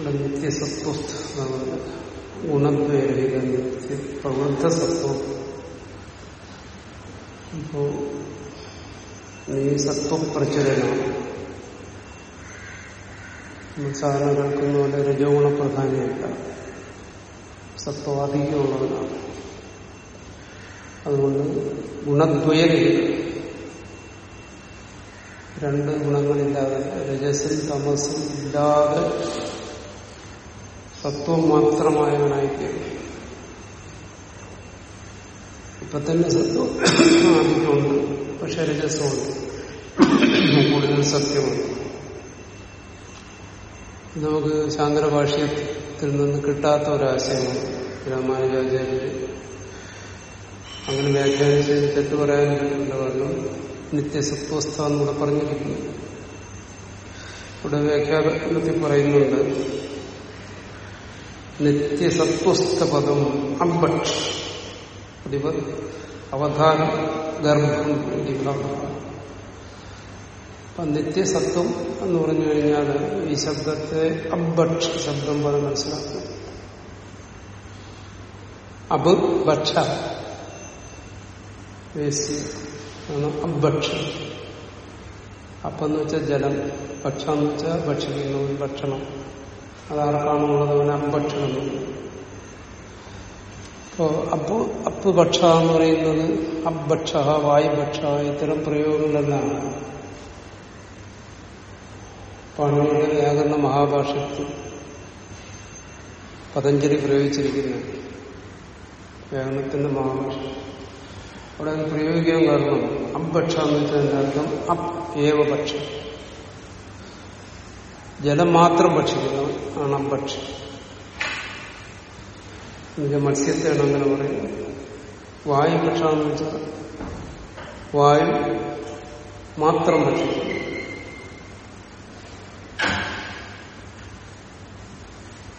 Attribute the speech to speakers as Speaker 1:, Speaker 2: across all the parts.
Speaker 1: ഇവിടെ നിത്യസത്വസ്ഥ ഗുണദ്വൈരഹിത നിത്യ പ്രവൃദ്ധസത്വം ഇപ്പോ നീ സത്വപ്രചുരനാണ് സാധാരണ കേൾക്കുന്ന പോലെ രജോഗുണ ഗുണപ്രധാനിയല്ല സത്വാധികമുള്ളവനാണ്. അതുകൊണ്ട് ഗുണദ്വയരഹിതം രണ്ട് ഗുണങ്ങളില്ലാതെ രജസിൽ തമസിൽ ഇല്ലാതെ സത്വം മാത്രമായവനായിത്തീരും. ഇപ്പൊ തന്നെ സത്വം ആദിത്യമുണ്ട് പക്ഷെ രജസമുണ്ട് കൂടുതൽ സത്യമാണ് നമുക്ക് ശാന്തര ഭാഷ്യത്തിൽ നിന്ന് കിട്ടാത്ത ഒരാശയമാണ് രാമാനുജാചാര്യര്. അങ്ങനെ വ്യാഖ്യാനിച്ച് തെറ്റ് പറയാൻ പറ്റില്ല കാരണം നിത്യസത്വസ്ഥ എന്നൂടെ പറഞ്ഞിരിക്കുന്നു. ഇവിടെ വ്യാഖ്യാനത്തിൽ പറയുന്നുണ്ട് നിത്യസത്വസ്ഥ പദം അമ്പക്ഷ. അതിവർ അവധാന ഗർഭം അപ്പൊ നിത്യസത്വം എന്ന് പറഞ്ഞു കഴിഞ്ഞാൽ ഈ ശബ്ദത്തെ അബക്ഷ് ശബ്ദം പോലെ മനസ്സിലാക്കും. അബ് ഭക്ഷ അബക്ഷ അപ്പെന്ന് വെച്ചാൽ ജലം. ഭക്ഷ എന്ന് വെച്ചാൽ ഭക്ഷിക്കുന്ന ഭക്ഷണം അതാർക്കാണുള്ളത് അവന് അമ്പക്ഷണം അപ്പോ അപ്പ് അപ്പ് ഭക്ഷ എന്ന് പറയുന്നത് അഭക്ഷ വായുഭക്ഷ ഇത്തരം പ്രയോഗങ്ങളെല്ലാം പണിയുടെ വ്യാകരണ മഹാഭാഷത്തിൽ പതഞ്ജലി പ്രയോഗിച്ചിരിക്കുന്നു വ്യാകരണത്തിന്റെ മഹാഭാഷ അവിടെ അത് പ്രയോഗിക്കാൻ കാരണം അബ്ഭക്ഷ എന്ന് വെച്ചാൽ അർത്ഥം? അപ് ഏവപക്ഷം. ജലം മാത്രം ഭക്ഷിക്കുന്നവൻ ആണ് ഭക്ഷി. എന്നുവെച്ചാൽ മത്സ്യത്തെയാണ് അങ്ങനെ പറയുന്നത്. വായു ഭക്ഷണമെന്ന് വെച്ചാൽ വായു മാത്രം ഭക്ഷിക്കുന്നു.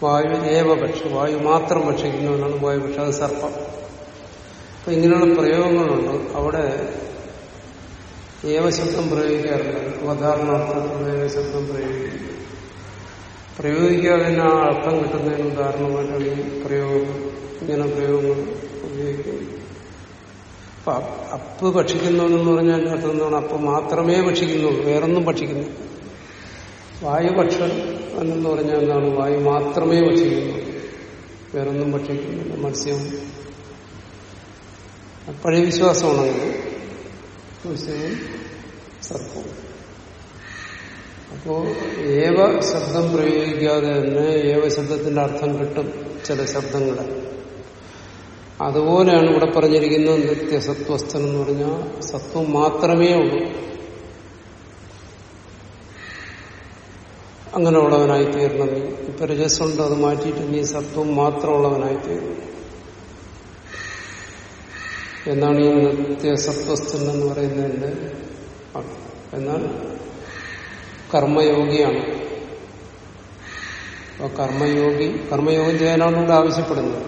Speaker 1: വായു ഏവപക്ഷി വായു മാത്രം ഭക്ഷിക്കുന്നവനാണ് വായു അത് സർപ്പം. അപ്പൊ ഇങ്ങനെയുള്ള പ്രയോഗങ്ങളുണ്ട്. അവിടെ ഏവശബ്ദം പ്രയോഗിക്കാറില്ല. അവധാരണാർത്ഥത്തിലുള്ള ഏവശബ്ദം പ്രയോഗിക്കുന്നു. പ്രയോഗിക്കാതെ തന്നെ ആ അർത്ഥം കിട്ടുന്നതിന് ഉദാഹരണമായിട്ടാണ് ഈ പ്രയോഗം ഇങ്ങനെ പ്രയോഗങ്ങൾ ഉപയോഗിക്കുന്നത് അപ്പൊ അപ്പ് ഭക്ഷിക്കുന്നവനെന്ന് പറഞ്ഞാൽ അർത്ഥം എന്താണ്? അപ്പ് മാത്രമേ ഭക്ഷിക്കുന്നുള്ളൂ വേറൊന്നും ഭക്ഷിക്കുന്നു. വായുഭക്ഷൻ എന്ന് പറഞ്ഞാൽ എന്താണ്? വായു മാത്രമേ ഭക്ഷിക്കുന്നു വേറൊന്നും ഭക്ഷിക്കുന്നില്ല മത്സ്യവും പഴയ വിശ്വാസമാണെങ്കിൽ മത്സ്യവും സർപ്പവും. അപ്പോ ഏവ ശബ്ദം പ്രയോഗിക്കാതെ തന്നെ ഏവ ശബ്ദത്തിന്റെ അർത്ഥം കിട്ടും ചില ശബ്ദങ്ങൾ. അതുപോലെയാണ് ഇവിടെ പറഞ്ഞിരിക്കുന്നത് നിത്യസത്വസ്ഥൻ എന്ന് പറഞ്ഞാൽ സത്വം മാത്രമേ ഉള്ളൂ. അങ്ങനെ ഉള്ളവനായി തീരണം നീ ഇപ്പൊ രജസ്സുണ്ട് അത് മാറ്റിയിട്ട് നീ സത്വം മാത്രമുള്ളവനായി തീരണം എന്നാണ് ഈ നിത്യസത്വസ്ഥൻ എന്ന് പറയുന്നതിന്റെ എന്നാൽ കർമ്മയോഗിയാണ്. അപ്പൊ കർമ്മയോഗി കർമ്മയോഗം ചെയ്യാനാണ് ഇവിടെ ആവശ്യപ്പെടുന്നത്.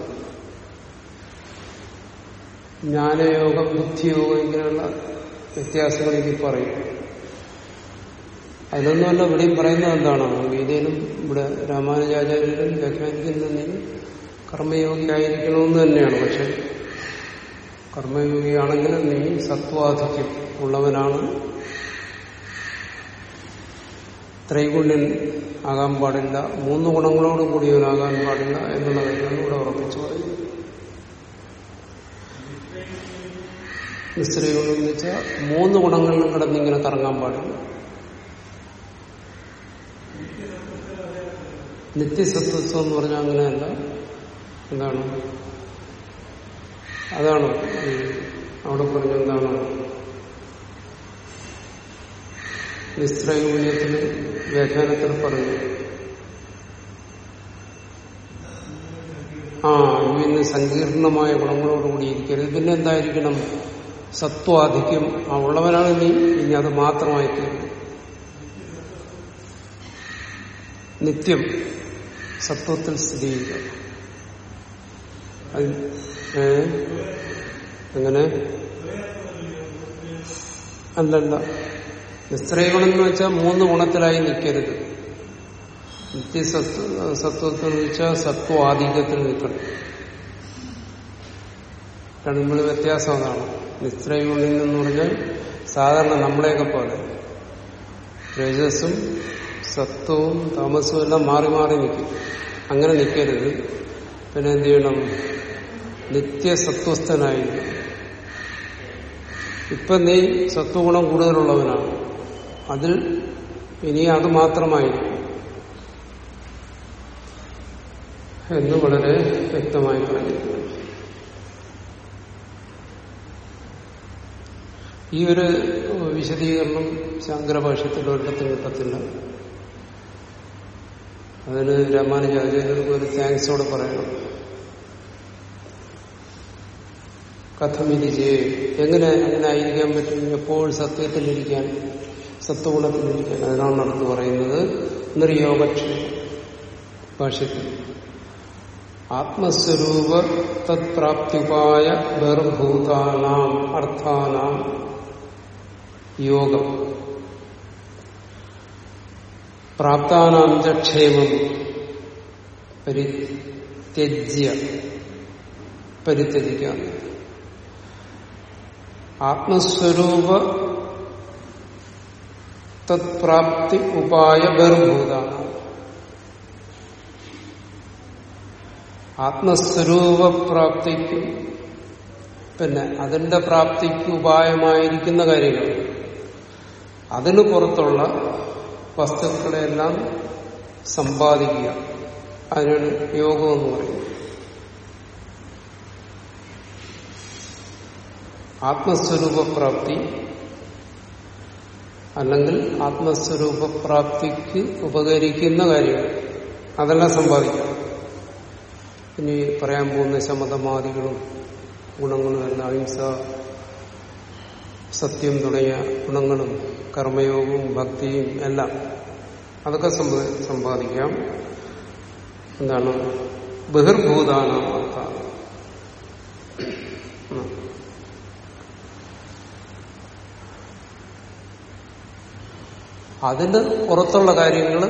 Speaker 1: ജ്ഞാനയോഗം ബുദ്ധിയോഗം ഇങ്ങനെയുള്ള വ്യത്യാസങ്ങൾ ഇതിൽ പറയും. അതിലൊന്നുമല്ല ഇവിടെയും പറയുന്നത് എന്താണ്? ഗീതയിലും ഇവിടെ രാമാനുജാചാര്യരും കർമ്മയോഗി ആയിരിക്കണമെന്ന് തന്നെയാണ്. പക്ഷെ കർമ്മയോഗിയാണെങ്കിലും നീ സത്വാധിക്യം ഉള്ളവനാണ്. ത്രൈഗുണ്യൻ ആകാൻ പാടില്ല. മൂന്ന് ഗുണങ്ങളോട് കൂടിയവനാകാൻ പാടില്ല എന്നുള്ള കാര്യമാണ് ഇവിടെ ഉറപ്പിച്ചു പറയുന്നത് എന്ന് വെച്ചാൽ മൂന്ന് ഗുണങ്ങളിലും കിടന്നിങ്ങനെ കറങ്ങാൻ പാടില്ല. നിത്യസത്വത്വം എന്ന് പറഞ്ഞാൽ അങ്ങനെയല്ല. എന്താണ്? അതാണ്? അവിടെ പറഞ്ഞ എന്താണ്? നിസ്ത്രൈകൂല്യത്തിൽ വ്യാഖ്യാനത്തിൽ പറഞ്ഞു ആ ഇന്ന് സങ്കീർണമായ ഗുണങ്ങളോടുകൂടി ഇരിക്കരുത്. പിന്നെ എന്തായിരിക്കണം? സത്വാധിക്യം. ആ ഉള്ളവനാണ് നീ ഇനി അത് മാത്രമായി തീരും നിത്യം സത്വത്തിൽ സ്ഥിതി ചെയ്യുക. അങ്ങനെ അല്ലല്ല. നിസ്ത്രയഗുണമെന്ന് വെച്ചാൽ മൂന്ന് ഗുണത്തിലായി നിൽക്കരുത്. നിത്യസത്വത്തിൽ സത്വത്തിൽ വെച്ചാൽ സത്വാധിക്യത്തിൽ നിൽക്കണം. രണ്ടും വ്യത്യാസം അതാണ്. നിസ്ത്രയഗുണിൽ എന്ന് പറഞ്ഞാൽ സാധാരണ നമ്മളെയൊക്കെ പോലെ രജസും സത്വവും താമസവും എല്ലാം മാറി മാറി നിൽക്കും. അങ്ങനെ നിൽക്കരുത്. പിന്നെ എന്ത് ചെയ്യണം? നിത്യസത്വസ്ഥനായിരിക്കും ഇപ്പം നീ സത്വഗുണം കൂടുതലുള്ളവനാണ്. അതിൽ ഇനി അത് മാത്രമായിരിക്കും. എന്ന് വളരെ വ്യക്തമായി പറഞ്ഞിരിക്കുന്നു. ഈ ഒരു വിശദീകരണം ശങ്കരഭാഷ്യത്തിൽ ഒരിടത്തും കിട്ടത്തില്ല അതിന് രാമാനുജാചാര്യർക്ക് ഒരു താങ്ക്സോടെ പറയണം. കഥമിരിച്ച് എങ്ങനെ അങ്ങനെ ആയിരിക്കാൻ പറ്റും? എപ്പോഴും സത്യത്തിലിരിക്കാൻ? സത്വഗുണത്തിലിരിക്കാൻ. അതിനാണ് അടുത്ത് പറയുന്നത് നിർയോഗക്ഷേമം ഭാഷ്യത്തിൽ ആത്മസ്വരൂപ തത്പ്രാപ്തിപായ ബർഭൂതാനാം അർത്ഥാനാം യോഗം. പ്രാപ്താനാം ക്ഷേമം പരിത്യജ്യ പരിത്യജിക്കാം. ആത്മസ്വരൂപ തത്പ്രാപ്തി ഉപായ ബഹിർഭൂതാണ് ആത്മസ്വരൂപപ്രാപ്തിക്ക് പിന്നെ അതിന്റെ പ്രാപ്തിക്ക് ഉപായമായിരിക്കുന്ന കാര്യങ്ങൾ. അതിനു പുറത്തുള്ള വസ്തുക്കളെല്ലാം സമ്പാദിക്കുക. അതിനാണ് യോഗം എന്ന് പറയുന്നത് ആത്മസ്വരൂപപ്രാപ്തി അല്ലെങ്കിൽ ആത്മസ്വരൂപപ്രാപ്തിക്ക് ഉപകരിക്കുന്ന കാര്യം അതെല്ലാം സമ്പാദിക്കാം ഇനി പറയാൻ പോകുന്ന ശമതമാദികളും ഗുണങ്ങളും എല്ലാം അഹിംസ സത്യം തുടങ്ങിയ ഗുണങ്ങളും കർമ്മയോഗവും ഭക്തിയും എല്ലാം അതൊക്കെ സമ്പാദിക്കാം. എന്താണ്? ബഹിർഭൂതാന അതിന് പുറത്തുള്ള കാര്യങ്ങൾ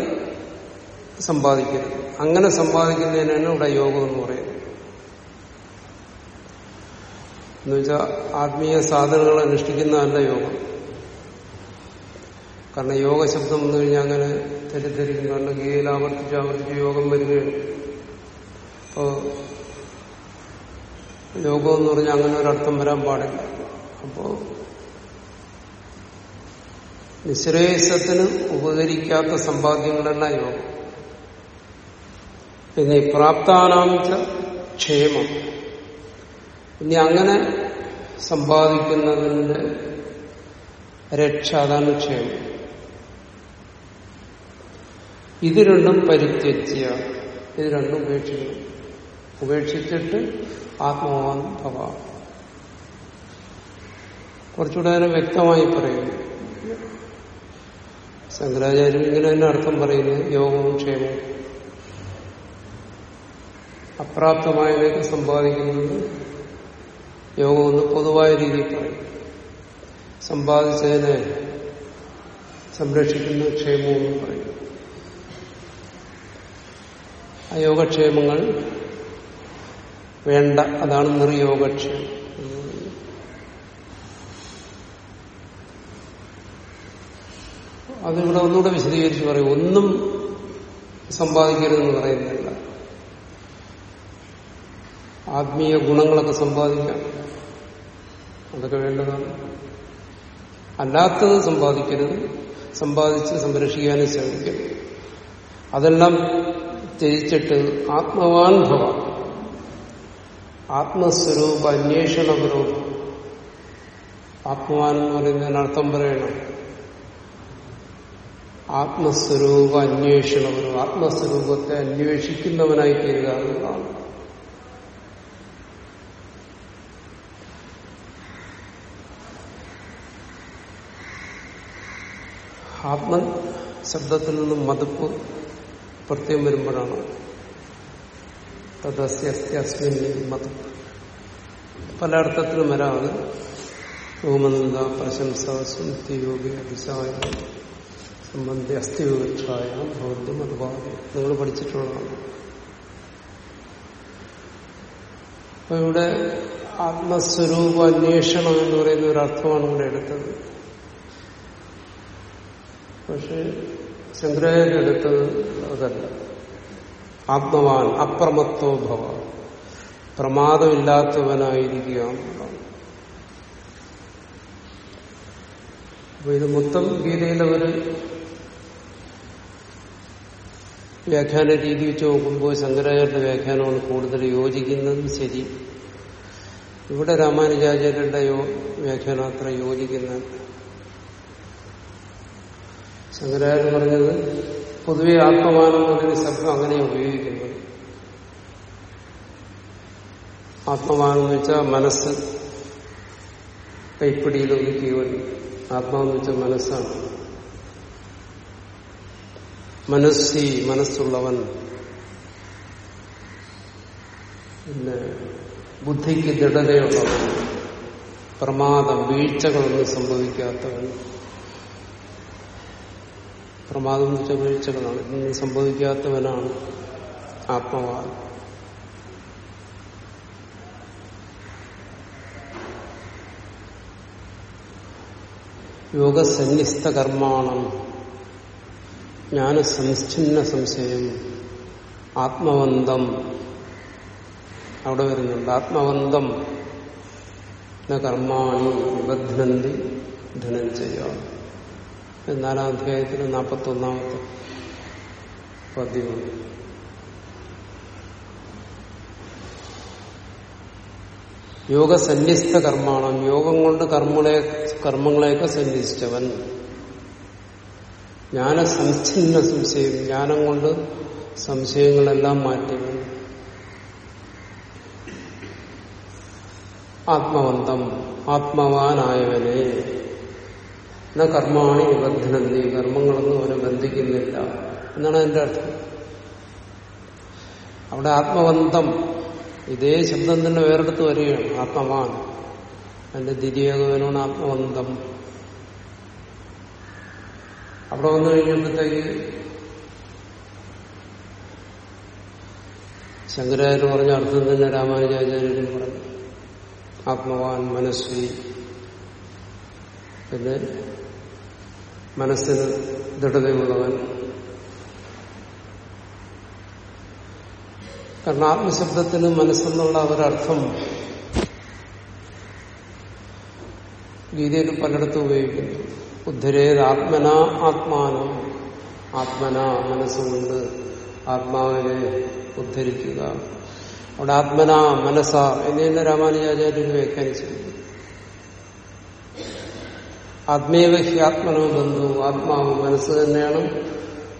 Speaker 1: സമ്പാദിക്കരുത്. അങ്ങനെ സമ്പാദിക്കുന്നതിനാണ് ഇവിടെ യോഗം എന്ന് പറയുന്നത്. എന്നുവെച്ചാൽ ആത്മീയ സാധനങ്ങൾ അനുഷ്ഠിക്കുന്നതല്ല യോഗം. കാരണം യോഗ ശബ്ദം വന്നു കഴിഞ്ഞാൽ അങ്ങനെ തെറ്റിദ്ധരിക്കും കാരണം ഗീതയിൽ ആവർത്തിച്ച് ആവർത്തിച്ച് യോഗം വരികയാണ്. അപ്പോ യോഗം എന്ന് പറഞ്ഞാൽ അങ്ങനെ ഒരർത്ഥം വരാൻ പാടില്ല. അപ്പോ നിശ്രേയസത്തിന് ഉപകരിക്കാത്ത സമ്പാദ്യങ്ങളെല്ലാം യോഗം. പിന്നെ പ്രാപ്താനാംച്ച ക്ഷേമം. ഇനി അങ്ങനെ സമ്പാദിക്കുന്നതിന്റെ രക്ഷ അതാണ് ക്ഷേമം. ഇത് രണ്ടും പരിത്യജ്യ. ഇത് രണ്ടും ഉപേക്ഷിക്കണം ഉപേക്ഷിച്ചിട്ട് ആത്മവാൻ ഭവ കുറച്ചുകൂടെ അതിനെ വ്യക്തമായി പറയുന്നു. ശങ്കരാചാര്യം ഇങ്ങനെ തന്നെ അർത്ഥം പറയുന്നത് യോഗവും ക്ഷേമവും. അപ്രാപ്തമായവയൊക്കെ സമ്പാദിക്കുന്നത് യോഗമെന്ന് പൊതുവായ രീതിയിൽ പറയും. സമ്പാദിച്ചതിനെ സംരക്ഷിക്കുന്ന ക്ഷേമമെന്ന് പറയും. ആ യോഗക്ഷേമങ്ങൾ വേണ്ട അതാണ് നിർയോഗക്ഷേമം അതിവിടെ ഒന്നുകൂടെ വിശദീകരിച്ച് പറയും. ഒന്നും സമ്പാദിക്കരുതെന്ന് പറയുന്നില്ല. ആത്മീയ ഗുണങ്ങളൊക്കെ സമ്പാദിക്കാം. അതൊക്കെ വേണ്ടതാണ്. അല്ലാത്തത് സമ്പാദിക്കരുത്. സമ്പാദിച്ച് സംരക്ഷിക്കാനും ശ്രമിക്കരുത് അതെല്ലാം ത്യജിച്ചിട്ട് ആത്മവാൻ ഭവ. ആത്മസ്വരൂപ അന്വേഷണപരവും ആത്മവാൻ എന്ന് പറയുന്നതിന് അർത്ഥം പറയണം. ആത്മസ്വരൂപ അന്വേഷണപരവും ആത്മസ്വരൂപത്തെ അന്വേഷിക്കുന്നവനായി തീരുക എന്നതാണ്. ആത്മൻ ശബ്ദത്തിൽ നിന്നും മതിപ്പ് പ്രത്യം വരുമ്പോഴാണ്. തദസ്യസ്യസ്മിൻ മതിപ്പ്. പല അർത്ഥത്തിലും വരാം അത് ഓമനന്ദ പ്രശംസ സ്മൃതിയോഗി അതിശായ സംബന്ധി അസ്ഥിവിവക്ഷായ ഭൗദ്യം അതുപാതി നിങ്ങൾ പഠിച്ചിട്ടുള്ളതാണ്. അപ്പൊ ഇവിടെ ആത്മസ്വരൂപ അന്വേഷണം എന്ന് പറയുന്ന ഒരു അർത്ഥമാണ് ഇവിടെ എടുത്തത്. പക്ഷെ ശങ്കരാചാര്യ എടുത്തത് അതല്ല. ആത്മവാൻ അപ്രമത്തോ ഭവ. പ്രമാദമില്ലാത്തവനായിരിക്കുക എന്നുള്ളതാണ് അപ്പൊ ഇത് മൊത്തം ഗീതയിലെ ഒരു വ്യാഖ്യാന രീതി വെച്ച് നോക്കുമ്പോൾ ശങ്കരാചാര്യ വ്യാഖ്യാനമാണ് കൂടുതൽ യോജിക്കുന്നതും ശരി. ഇവിടെ രാമാനുജാചാര്യരുടെ യോ വ്യാഖ്യാനം അത്ര യോജിക്കുന്ന ശങ്കരാചാര്യ പറഞ്ഞത് പൊതുവെ ആത്മമാനം എന്നൊരു ശബ്ദം അങ്ങനെ ഉപയോഗിക്കുന്നത് ആത്മമാനം എന്ന് വെച്ചാൽ മനസ്സ് കൈപ്പിടിയിൽ ഒതുക്കിയവൻ. ആത്മാവെന്ന് വെച്ചാൽ മനസ്സാണ്. മനസ്സി മനസ്സുള്ളവൻ. പിന്നെ ബുദ്ധിക്ക് ദൃഢതയുള്ളവൻ. പ്രമാദം വീഴ്ചകളൊന്നും സംഭവിക്കാത്തവൻ. പ്രമാദം വെച്ച വീഴ്ചകളാണ്. ഇതൊന്നും സംഭവിക്കാത്തവനാണ് ആത്മവാദം യോഗസന്നിസ്ഥ കർമാണം. ജ്ഞാനസംഛിന്ന സംശയം. ആത്മവന്തം. അവിടെ വരുന്നുണ്ട്. ആത്മവന്തം. കർമാണി ധനം ധനഞ്ജയ നാലാം അധ്യായത്തിൽ നാൽപ്പത്തി ഒന്നാമത്തെ പതിവ് യോഗസന്യസ്ത കർമാണം. യോഗം കൊണ്ട് കർമ്മങ്ങളെ കർമ്മങ്ങളെയൊക്കെ സന്യസിച്ചവൻ ജ്ഞാനസംഛിന്ന സംശയം ജ്ഞാനം കൊണ്ട് സംശയങ്ങളെല്ലാം മാറ്റി. ആത്മവന്തം. ആത്മവാനായവനെ. എന്ന കർമാണി നിബന്ധനന്തി കർമ്മങ്ങളൊന്നും അവനെ ബന്ധിക്കുന്നില്ല. എന്നാണ് എന്റെ അർത്ഥം. അവിടെ ആത്മവന്തം. ഇതേ ശബ്ദം തന്നെ വേറെടുത്ത് വരികയാണ്. ആത്മവാൻ. അതിന്റെ ദ്വിതീയകവനാണ് ആത്മവന്തം. അവിടെ വന്നു കഴിഞ്ഞപ്പോഴത്തേക്ക് ശങ്കരാചാര്യ പറഞ്ഞ അർത്ഥം തന്നെ രാമാനുജാചാര്യനും പറഞ്ഞു ആത്മവാൻ മനസ്വി പിന്നെ മനസ്സിന് ദൃഢതയുള്ളവൻ. കാരണം ആത്മശബ്ദത്തിന് മനസ്സെന്നുള്ള ഒരർത്ഥം ഗീതയിൽ പലയിടത്തും ഉപയോഗിക്കുന്നു. ഉദ്ധരേത് ആത്മന ആത്മാനം? ആത്മന മനസ്സുകൊണ്ട് ആത്മാവിനെ ഉദ്ധരിക്കുക. അവിടെ ആത്മന മനസ്സ എന്ന് രാമാനുജാചാര്യന് വ്യാഖ്യാനിച്ചിരുന്നു ആത്മീയ ഹി ആത്മനോ ബന്ധു ആത്മാവ് മനസ്സ് തന്നെയാണ്.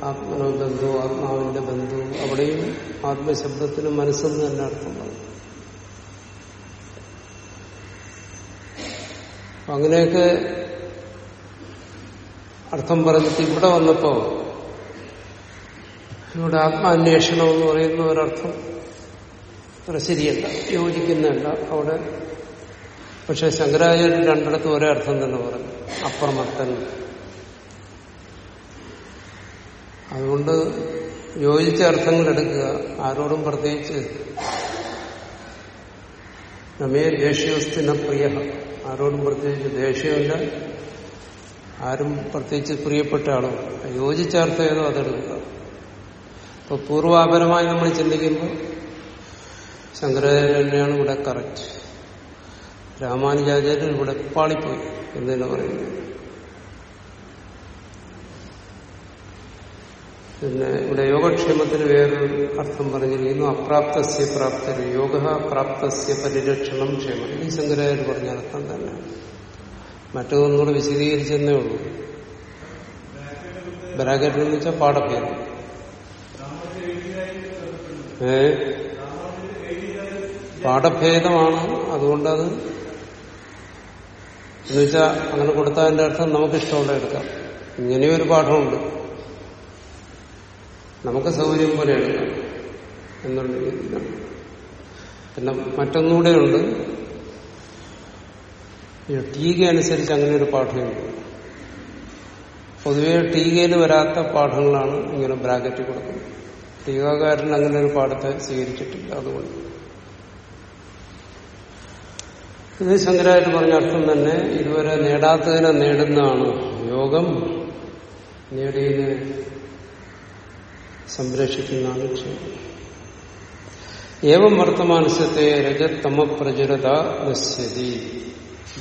Speaker 1: ആത്മനോ ബന്ധു ആത്മാവിന്റെ ബന്ധു. അവിടെയും ആത്മശബ്ദത്തിന് മനസ്സെന്ന് തന്നെ അർത്ഥമുണ്ട് അങ്ങനെയൊക്കെ അർത്ഥം പറഞ്ഞിട്ട് ഇവിടെ വന്നപ്പോ ഇവിടെ ആത്മാന്വേഷണം എന്ന് പറയുന്ന ഒരർത്ഥം അത്ര ശരിയല്ല യോജിക്കുന്നതല്ല അവിടെ. പക്ഷെ ശങ്കരാചാര്യൻ രണ്ടിടത്തും ഒരേ അർത്ഥം തന്നെ പറഞ്ഞു അപ്രമത്തൻ. അതുകൊണ്ട് യോജിച്ച അർത്ഥങ്ങൾ എടുക്കുക ആരോടും പ്രത്യേകിച്ച് നമേ ദേഷ്യവസ്തുന പ്രിയ. ആരോടും പ്രത്യേകിച്ച് ദേഷ്യമില്ല ആരും പ്രത്യേകിച്ച് പ്രിയപ്പെട്ട ആളോ? യോജിച്ച അർത്ഥം ഏതോ അതെടുക്കുക ഇപ്പൊ പൂർവാപരമായി നമ്മൾ ചിന്തിക്കുമ്പോൾ ശങ്കരാചാര്യ തന്നെയാണ് ഇവിടെ കറക്റ്റ് രാമാനുജാചാര്യൻ ഇവിടെ പാളിപ്പോയി എന്ന് തന്നെ പറയുന്നത് പിന്നെ ഇവിടെ യോഗക്ഷേമത്തിന് വേറൊരു അർത്ഥം പറഞ്ഞിരിക്കുന്നു അപ്രാപ്തസ്യ പ്രാപ്തര് യോഗ പ്രാപ്തസ്യ പരിരക്ഷണം ക്ഷേമം. ഈ ശങ്കരാചാര്യ പറഞ്ഞ അർത്ഥം തന്നെ മറ്റൊന്നുകൂടെ വിശദീകരിച്ചെന്നേ ഉള്ളൂ. ബ്രാക്കറ്റ് എന്ന് വെച്ചാൽ പാടപ്പേര്. ഏ? പാഠഭേദമാണ് അതുകൊണ്ടത് എന്നുവെച്ചാൽ അങ്ങനെ കൊടുത്തതിന്റെ അർത്ഥം നമുക്കിഷ്ടമുള്ള എടുക്കാം. ഇങ്ങനെയൊരു പാഠമുണ്ട്. നമുക്ക് സൗകര്യം പോലെ എടുക്കാം. എന്നുള്ള പിന്നെ മറ്റൊന്നുകൂടെ ഉണ്ട്. ടീക അനുസരിച്ച് അങ്ങനെ ഒരു പാഠമുണ്ട് പൊതുവെ ടീകയിൽ വരാത്ത പാഠങ്ങളാണ് ഇങ്ങനെ ബ്രാക്കറ്റ് കൊടുക്കുന്നത്. ടീകാകാരൻ അങ്ങനെ ഒരു പാഠത്തെ സ്വീകരിച്ചിട്ടില്ല അതുകൊണ്ട്. ഇത് ശങ്കരായിട്ട് പറഞ്ഞ അർത്ഥം തന്നെ ഇതുവരെ നേടാത്തതിനെ നേടുന്നതാണ് യോഗം. നേടിയതിനെ സംരക്ഷിക്കുന്നതാണ് ക്ഷേമം ഏവം വർത്തമാനസത്തെ രജത്തമ പ്രചുരത നശ്യതി.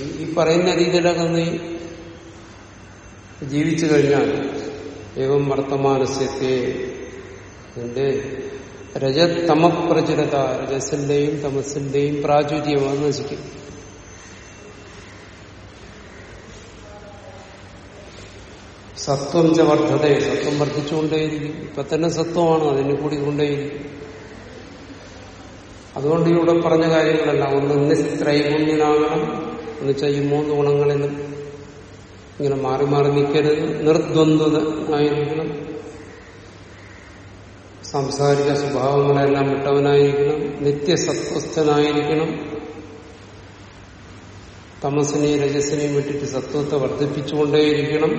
Speaker 1: ഈ പറയുന്ന രീതിയിലൊക്കെ നീ ജീവിച്ചു കഴിഞ്ഞാൽ ഏവം വർത്തമാനസ്യത്തെ നിന്റെ രജതമപ്രചുരത രജസിന്റെയും തമസിന്റെയും പ്രാചുര്യമാണ് നശിക്കും. സത്വം ച വർദ്ധത സത്വം വർദ്ധിച്ചുകൊണ്ടേയിരിക്കും. ഇപ്പൊ തന്നെ സത്വമാണ് അതിന് കൂടി കൊണ്ടേയിരിക്കും. അതുകൊണ്ട് ഇവിടെ പറഞ്ഞ കാര്യങ്ങളെല്ലാം ഒന്ന് നിസ്ത്രൈഗുണ്യനാകണം എന്ന് വെച്ചാൽ ഈ മൂന്ന് ഗുണങ്ങളിലും ഇങ്ങനെ മാറി മാറി നിൽക്കരുത് നിർദ്വന്ദ്വത ആയിരിക്കണം. സാംസാരിക സ്വഭാവങ്ങളെല്ലാം വിട്ടവനായിരിക്കണം. നിത്യസത്വസ്ഥനായിരിക്കണം. തമസിനെയും രജസിനെയും വിട്ടിട്ട് സത്വത്തെ വർദ്ധിപ്പിച്ചുകൊണ്ടേയിരിക്കണം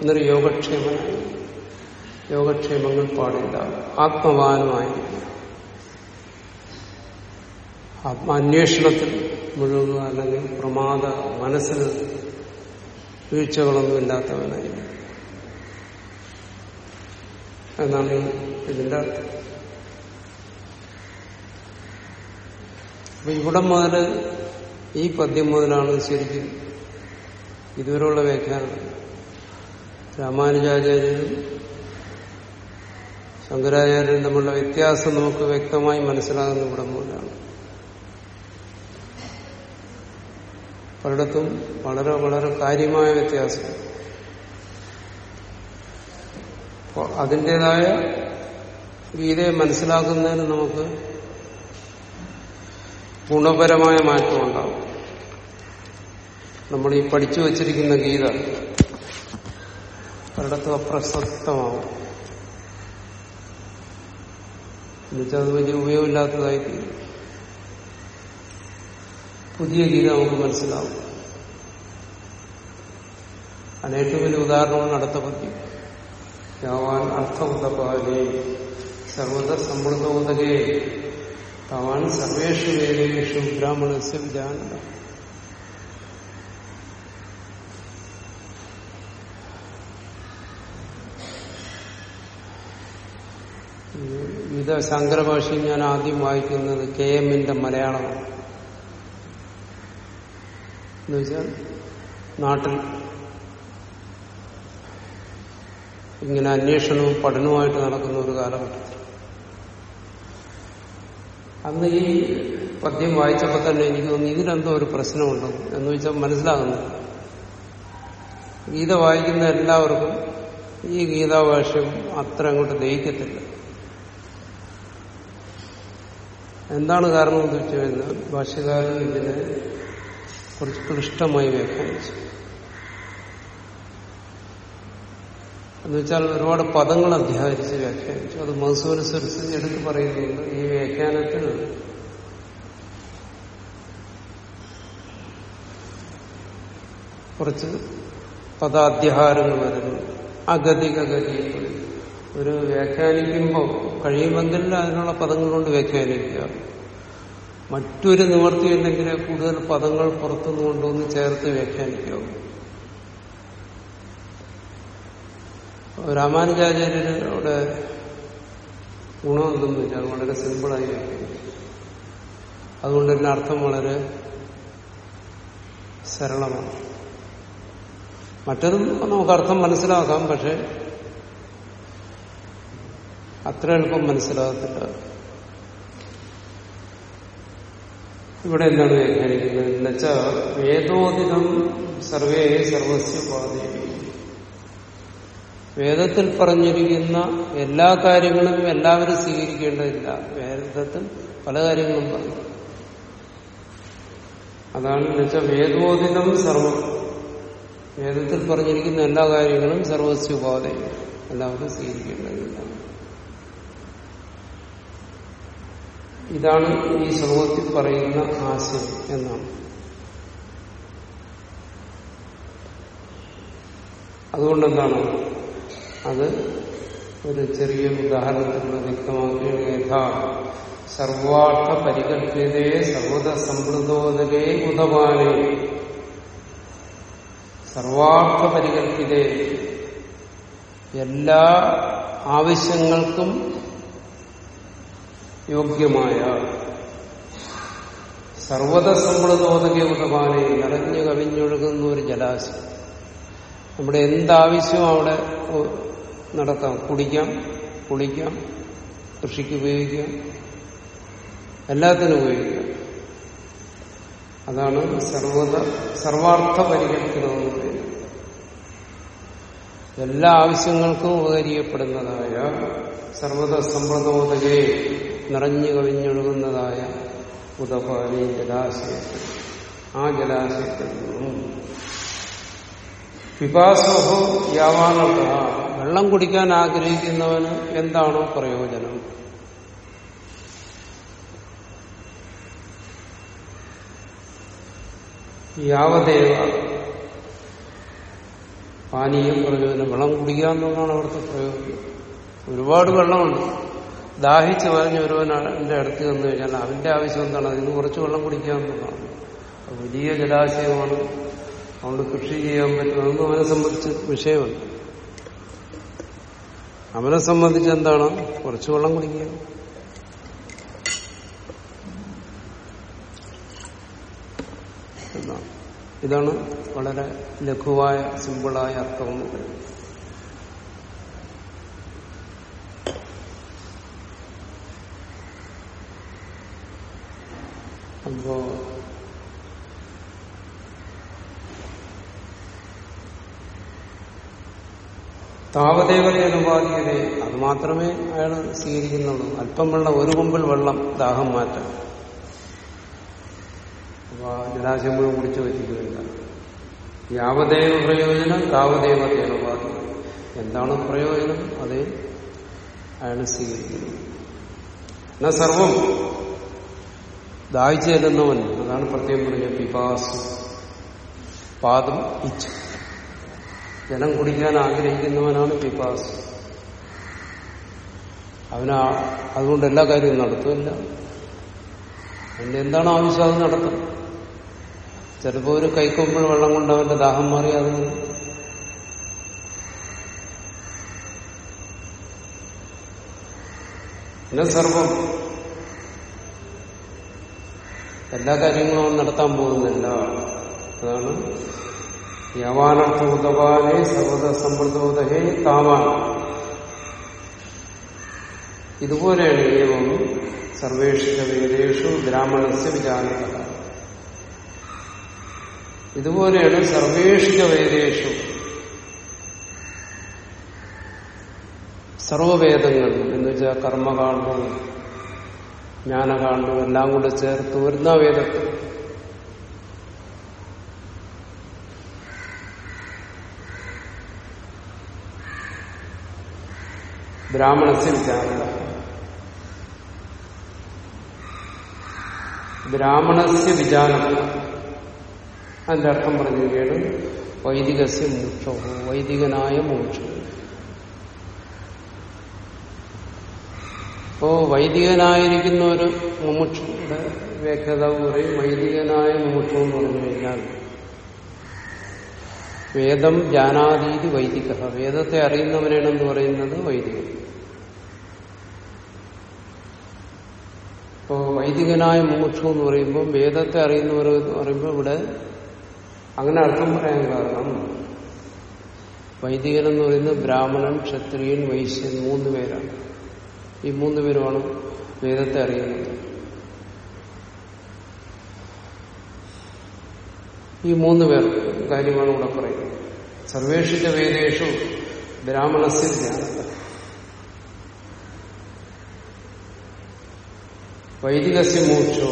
Speaker 1: എന്നൊരു യോഗക്ഷേമനായി. യോഗക്ഷേമങ്ങൾ പാടില്ല. ആത്മവാനുമായിരിക്കണം. ആത്മാന്വേഷണത്തിൽ മുഴുകുക അല്ലെങ്കിൽ പ്രമാദ മനസ്സിൽ വീഴ്ചകളൊന്നും ഇല്ലാത്തവനായി എന്നാണ് ഇതിന്റെ അർത്ഥം. അപ്പൊ ഇവിടം മുതൽ ഈ പദ്യം മുതലാണ് ശരിക്കും ഇതുവരെയുള്ള വ്യാഖ്യാനം. രാമാനുജാചാര്യനും ശങ്കരാചാര്യനും തമ്മിലുള്ള വ്യത്യാസം നമുക്ക് വ്യക്തമായി മനസ്സിലാകുന്ന ഇവിടം മുതലാണ് പലയിടത്തും വളരെ വളരെ കാര്യമായ വ്യത്യാസം. അതിന്റെതായ ഗീതയെ മനസ്സിലാക്കുന്നതിന് നമുക്ക് ഗുണപരമായ മാറ്റം ഉണ്ടാവും. നമ്മൾ ഈ പഠിച്ചു വച്ചിരിക്കുന്ന ഗീത പലയിടത്തും അപ്രസക്തമാവും. എന്നുവെച്ചാൽ അത് വലിയ ഉപയോഗമില്ലാത്തതായി തീരും പുതിയ ഗീത നമുക്ക് മനസ്സിലാവും. അനേറ്റവും വലിയ ഉദാഹരണമാണ് അടുത്ത യാവാൻ അർത്ഥമുതപാലേ സർവത സമൃദ്ധോദകേ താൻ സർവേഷു വേദേഷു ബ്രാഹ്മണസ്യ വിജാനത. ഇത് ശങ്കരഭാഷയിൽ ഞാൻ ആദ്യം വായിക്കുന്നത് കെ എമ്മിന്റെ മലയാളമാണ്. എന്നുവെച്ചാൽ നാട്ടിൽ ഇങ്ങനെ അന്വേഷണവും പഠനവുമായിട്ട് നടക്കുന്ന ഒരു കാലഘട്ടത്തിൽ. അന്ന് ഈ പദ്യം വായിച്ചപ്പോൾ തന്നെ എനിക്ക് തോന്നി ഇതിനെന്തോ ഒരു പ്രശ്നമുണ്ടോ എന്ന് വെച്ചാൽ മനസ്സിലാകുന്നു ഗീത വായിക്കുന്ന എല്ലാവർക്കും ഈ ഗീതാഭാഷ്യം അത്ര അങ്ങോട്ട് ദഹിക്കത്തില്ല. എന്താണ് കാരണം എന്ന് വെച്ച് കഴിഞ്ഞാൽ ഭാഷ്യകാരൻ ഇതിനെ കുറച്ച് ക്ലിഷ്ടമായി വ്യാഖ്യാനിച്ചു. എന്നുവെച്ചാൽ ഒരുപാട് പദങ്ങൾ അധ്യാപിച്ച് വ്യാഖ്യാനിച്ചു. അത് സരസ്വതി എടുത്ത് പറയുന്നുണ്ട്. ഈ വ്യാഖ്യാനത്തിൽ കുറച്ച് പദാധ്യാഹാരങ്ങൾ വരുന്നു. അഗതിക ഗതി ഒരു വ്യാഖ്യാനിക്കുമ്പോൾ കഴിയുമെങ്കിൽ അതിനുള്ള പദങ്ങൾ കൊണ്ട് വ്യാഖ്യാനിക്കുക. മറ്റൊരു നിവർത്തിയില്ലെങ്കിൽ കൂടുതൽ പദങ്ങൾ പുറത്തുനിന്ന് കൊണ്ടുവന്ന് ചേർത്ത് വ്യാഖ്യാനിക്കാവും. രാമാനുജാചാര്യരുടെ ഗുണമൊന്നുമില്ല. അത് വളരെ സിമ്പിളായി അതുകൊണ്ട് തന്നെ അർത്ഥം വളരെ സരളമാണ്. മറ്റതും നമുക്ക് അർത്ഥം മനസ്സിലാക്കാം പക്ഷെ അത്ര എളുപ്പം മനസ്സിലാകത്തില്ല. ഇവിടെ എന്താണ് വ്യാഖ്യാനിക്കുന്നത്? എന്നുവെച്ചാൽ വേദോദിതം സർവേ സർവസ്യ ഉപാധി വേദത്തിൽ പറഞ്ഞിരിക്കുന്ന എല്ലാ കാര്യങ്ങളും എല്ലാവരും സ്വീകരിക്കേണ്ടതില്ല. വേദത്തിൽ പല കാര്യങ്ങളും പറഞ്ഞു. അതാണ് എന്നുവെച്ചാൽ വേദോദിതം സർവ വേദത്തിൽ പറഞ്ഞിരിക്കുന്ന എല്ലാ കാര്യങ്ങളും സർവസ്യ ഉപാധി എല്ലാവരും സ്വീകരിക്കേണ്ടതില്ല. ഇതാണ് ഈ ശ്ലോകത്തിൽ പറയുന്ന ആശയം എന്നാണ്. അതുകൊണ്ടെന്താണ്? അത് ഒരു ചെറിയ ഉദാഹരണത്തിലൂടെ വ്യക്തമാക്കുകയാണ് യഥാ സർവാർത്ഥ പരികല്പ്യതേ സർവത സമൃദ്ധോദരേ ഉദപാനേ സർവാർത്ഥ പരികല്പിതേ എല്ലാ ആവശ്യങ്ങൾക്കും യോഗ്യമായ സർവത സമൃദ്ധോദകേ ഉദപാനേ നിറഞ്ഞു കവിഞ്ഞൊഴുകുന്ന ഒരു ജലാശയം. നമ്മുടെ എന്താവശ്യവും അവിടെ നടക്കാം കുടിക്കാം കുളിക്കാം കൃഷിക്ക് ഉപയോഗിക്കാം എല്ലാത്തിനും ഉപയോഗിക്കാം. അതാണ് സർവത സർവാർത്ഥ പരിഗണിക്കണമെന്ന് എല്ലാ ആവശ്യങ്ങൾക്കും ഉപകരിക്കപ്പെടുന്നതായ സർവത സമ്പ്രദോതയെ നിറഞ്ഞു കവിഞ്ഞൊഴുകുന്നതായ ഉദപാലി ജലാശയത്തിൽ ആ ജലാശയത്തിൽ നിന്നും. പിപാസോഹോ യാവാനത വെള്ളം കുടിക്കാൻ ആഗ്രഹിക്കുന്നവന് എന്താണോ പ്രയോജനം? യാവദേവ പാനീയം പ്രയോജനം വെള്ളം കുടിക്കുക എന്നുള്ളതാണ് അവിടുത്തെ പ്രയോജനം ഒരുപാട് വെള്ളമുണ്ട്. ദാഹിച്ച് പറഞ്ഞ് ഒരുവൻ എന്റെ അടുത്ത് വന്നു കഴിഞ്ഞാൽ അവന്റെ ആവശ്യം എന്താണ്? അതിന് കുറച്ച് വെള്ളം കുടിക്കുക എന്നുള്ളതാണ്. വലിയ ജലാശയമാണ്. അതുകൊണ്ട് കൃഷി ചെയ്യാൻ പറ്റുന്നതെന്ന് അവനെ സംബന്ധിച്ച് വിഷയമുണ്ട് അവനെ സംബന്ധിച്ച് എന്താണ്? കുറച്ച് വെള്ളം കുടിക്കുക. ഇതാണ് വളരെ ലഘുവായ സിമ്പിളായ അർത്ഥം എന്ന് പറയുന്നത് അപ്പോ താവദേവത അനുപാതികത അത് മാത്രമേ അയാൾ സ്വീകരിക്കുന്നുള്ളൂ. അല്പം ഒരു കുമ്പിൽ വെള്ളം ദാഹം മാറ്റാം ജലാശയം മുഴുവൻ കുടിച്ചു വെച്ചിരിക്കുന്നില്ല. യാവദേവ പ്രയോജനം താവതേവ തേനോപാധി എന്താണ് പ്രയോജനം? അത് അയാൾ സ്വീകരിക്കുന്നു. എന്നാ സർവം ദാഹിച്ചു ചെല്ലുന്നവൻ അതാണ് പ്രത്യേകം പറഞ്ഞ പിപാസ്. പാദം ഇച്ഛ ജലം കുടിക്കാൻ ആഗ്രഹിക്കുന്നവനാണ് പിപാസ്. അവന് അതുകൊണ്ട് എല്ലാ കാര്യവും നടത്തുമില്ല അവന്റെ എന്താണ് ആവശ്യം? അത് നടത്തും ചിലപ്പോൾ ഒരു കൈക്കൊമ്പിൾ വെള്ളം കൊണ്ട് അവന്റെ ദാഹം മാറി അത് പിന്നെ സർവം. എല്ലാ കാര്യങ്ങളും അവൻ നടത്താൻ പോകുന്നില്ല. അതാണ്. യവാനർത്ഥോദവാനെ സർവത സമൃദ്ധോദഹേ താവാൻ. ഇതുപോലെയാണ് ഏവം സർവേഷു വേദേഷു ബ്രാഹ്മണസ്യ വിചാരത ഇതുപോലെയാണ് സർവേഷിക വേദേഷു സർവവേദങ്ങൾ എന്ന് വെച്ചാൽ കർമ്മകാണ്ഡവും ജ്ഞാനകാണ്ഡവും എല്ലാം കൂടെ ചേർത്ത് വരുന്ന വേദത്തിൽ. ബ്രാഹ്മണസിൽ ബ്രാഹ്മണസ്യ വിചാരം അതിന്റെ അർത്ഥം പറഞ്ഞിരിക്കുകയാണ് വൈദികസ്യ മോക്ഷവും വൈദികനായ മോക്ഷം. അപ്പോ വൈദികനായിരിക്കുന്ന ഒരു മുമുക്ഷയുടെ വ്യക്തത പറയും വൈദികനായ മുമുക്ഷം എന്ന് പറഞ്ഞു കഴിഞ്ഞാൽ വേദം ജാനാതീതി വൈദിക. വേദത്തെ അറിയുന്നവനാണെന്ന് പറയുന്നത് വൈദികൻ. ഇപ്പോ വൈദികനായ മോക്ഷം എന്ന് പറയുമ്പോൾ വേദത്തെ അറിയുന്നവർ പറയുമ്പോൾ ഇവിടെ അങ്ങനെ അർത്ഥം പറയാൻ കാരണം വൈദികൻ എന്ന് പറയുന്നത് ബ്രാഹ്മണൻ ക്ഷത്രിയൻ വൈശ്യൻ മൂന്ന് പേരാണ്. ഈ മൂന്ന് പേരുമാണ് വേദത്തെ അറിയുന്നത്. ഈ മൂന്ന് പേർ കാര്യമാണ് ഇവിടെ പറയുന്നത്. സർവേഷിച്ച വേദേഷു ബ്രാഹ്മണസ്യ വൈദികസ്യ മോക്ഷോ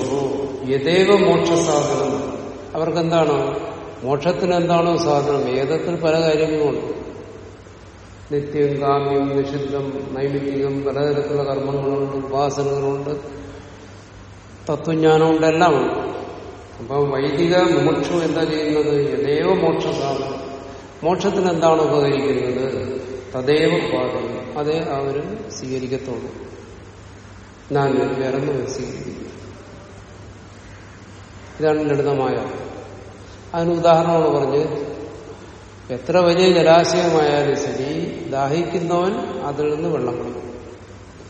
Speaker 1: യഥേവ മോക്ഷസാധനം. അവർക്കെന്താണ്? മോക്ഷത്തിന് എന്താണോ സാധനം? വേദത്തിൽ പല കാര്യങ്ങളുണ്ട്. നിത്യം കാമ്യം നിഷിദ്ധം നൈമിത്തികം പലതരത്തിലുള്ള കർമ്മങ്ങളുണ്ട് ഉപാസനകളുണ്ട് തത്വജ്ഞാനം എല്ലാമുണ്ട്. അപ്പൊ വൈദിക മോക്ഷം എന്താ ചെയ്യുന്നത്? യഥേവ മോക്ഷ സാധനം. മോക്ഷത്തിന് എന്താണ് ഉപകരിക്കുന്നത്? തദൈവ പാദം അതേ അവർ സ്വീകരിക്കത്തുള്ളൂ. ഞാൻ വേറെ സ്വീകരിക്കും ഇതാണ് ലളിതമായ അതിന് ഉദാഹരണമാണ് പറഞ്ഞ് എത്ര വലിയ ജലാശയമായാലും ശരി ദാഹിക്കുന്നവൻ അതിൽ നിന്ന് വെള്ളം കുടിക്കും.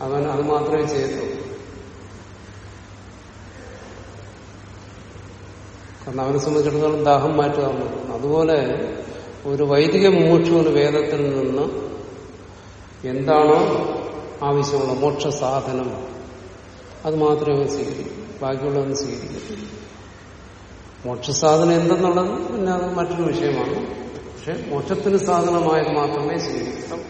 Speaker 1: അവൻ അത് മാത്രമേ ചെയ്യത്തുള്ളൂ കാരണം അവനെ സംബന്ധിച്ചിടത്തോളം ദാഹം മാറ്റുക എന്നുള്ളത്. അതുപോലെ ഒരു വൈദിക മുമുക്ഷുവിന് വേദത്തിൽ നിന്ന് എന്താണോ ആവശ്യമുള്ള മോക്ഷ സാധനം അത് മാത്രമേ അവൻ സ്വീകരിക്കൂ. ബാക്കിയുള്ളവൻ സ്വീകരിക്കത്തില്ല. മോക്ഷസാധനം എന്തെന്നുള്ളത് പിന്നെ അത് മറ്റൊരു വിഷയമാണ്. പക്ഷെ മോക്ഷത്തിന് സാധനമായത് മാത്രമേ സ്വീകരിക്കാം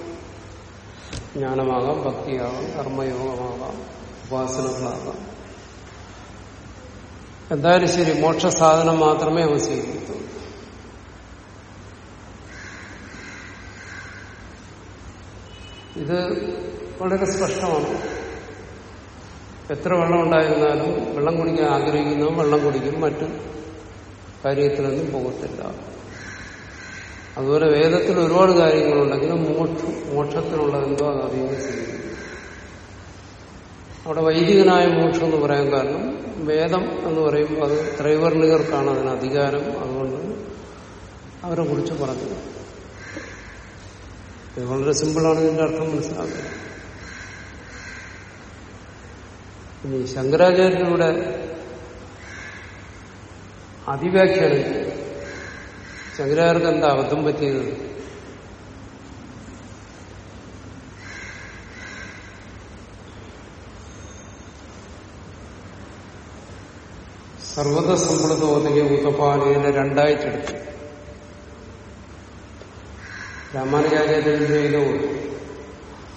Speaker 1: ജ്ഞാനമാകാം ഭക്തിയാകാം കർമ്മയോഗമാകാം ഉപാസനകളാകാം. എന്തായാലും ശരി മോക്ഷസാധനം മാത്രമേ അവൻ സ്വീകരിക്കത്തുള്ളൂ. ഇത് വളരെ സ്പഷ്ടമാണ്. എത്ര വെള്ളം ഉണ്ടായിരുന്നാലും വെള്ളം കുടിക്കാൻ ആഗ്രഹിക്കുന്നവൻ വെള്ളം കുടിക്കും മറ്റു കാര്യത്തിലൊന്നും പോകത്തില്ല. അതുപോലെ വേദത്തിൽ ഒരുപാട് കാര്യങ്ങളുണ്ടെങ്കിലും മോക്ഷം മോക്ഷത്തിലുള്ള എന്തോ അത് അറിയുകയും ചെയ്യും. അവിടെ വൈദികനായ മോക്ഷം എന്ന് പറയാൻ കാരണം വേദം എന്ന് പറയുമ്പോൾ അത് ത്രൈവർണികർക്കാണ് അതിന് അധികാരം. അതുകൊണ്ട് അവരെ കുറിച്ച് പറഞ്ഞു ഇത് വളരെ സിമ്പിളാണ് ഇതിന്റെ അർത്ഥം മനസ്സിലാക്കുക ഇനി ശങ്കരാചാര്യരുടെ അതിവ്യാഖ്യാനം ശങ്കരാചാര്യർക്ക് എന്താ അബദ്ധം പറ്റിയത്? സർവത സമ്പളതോതിക ഉത്തപ്പാലിനെ രണ്ടായിട്ടെടുത്തു രാമാനുജാചാര്യൻ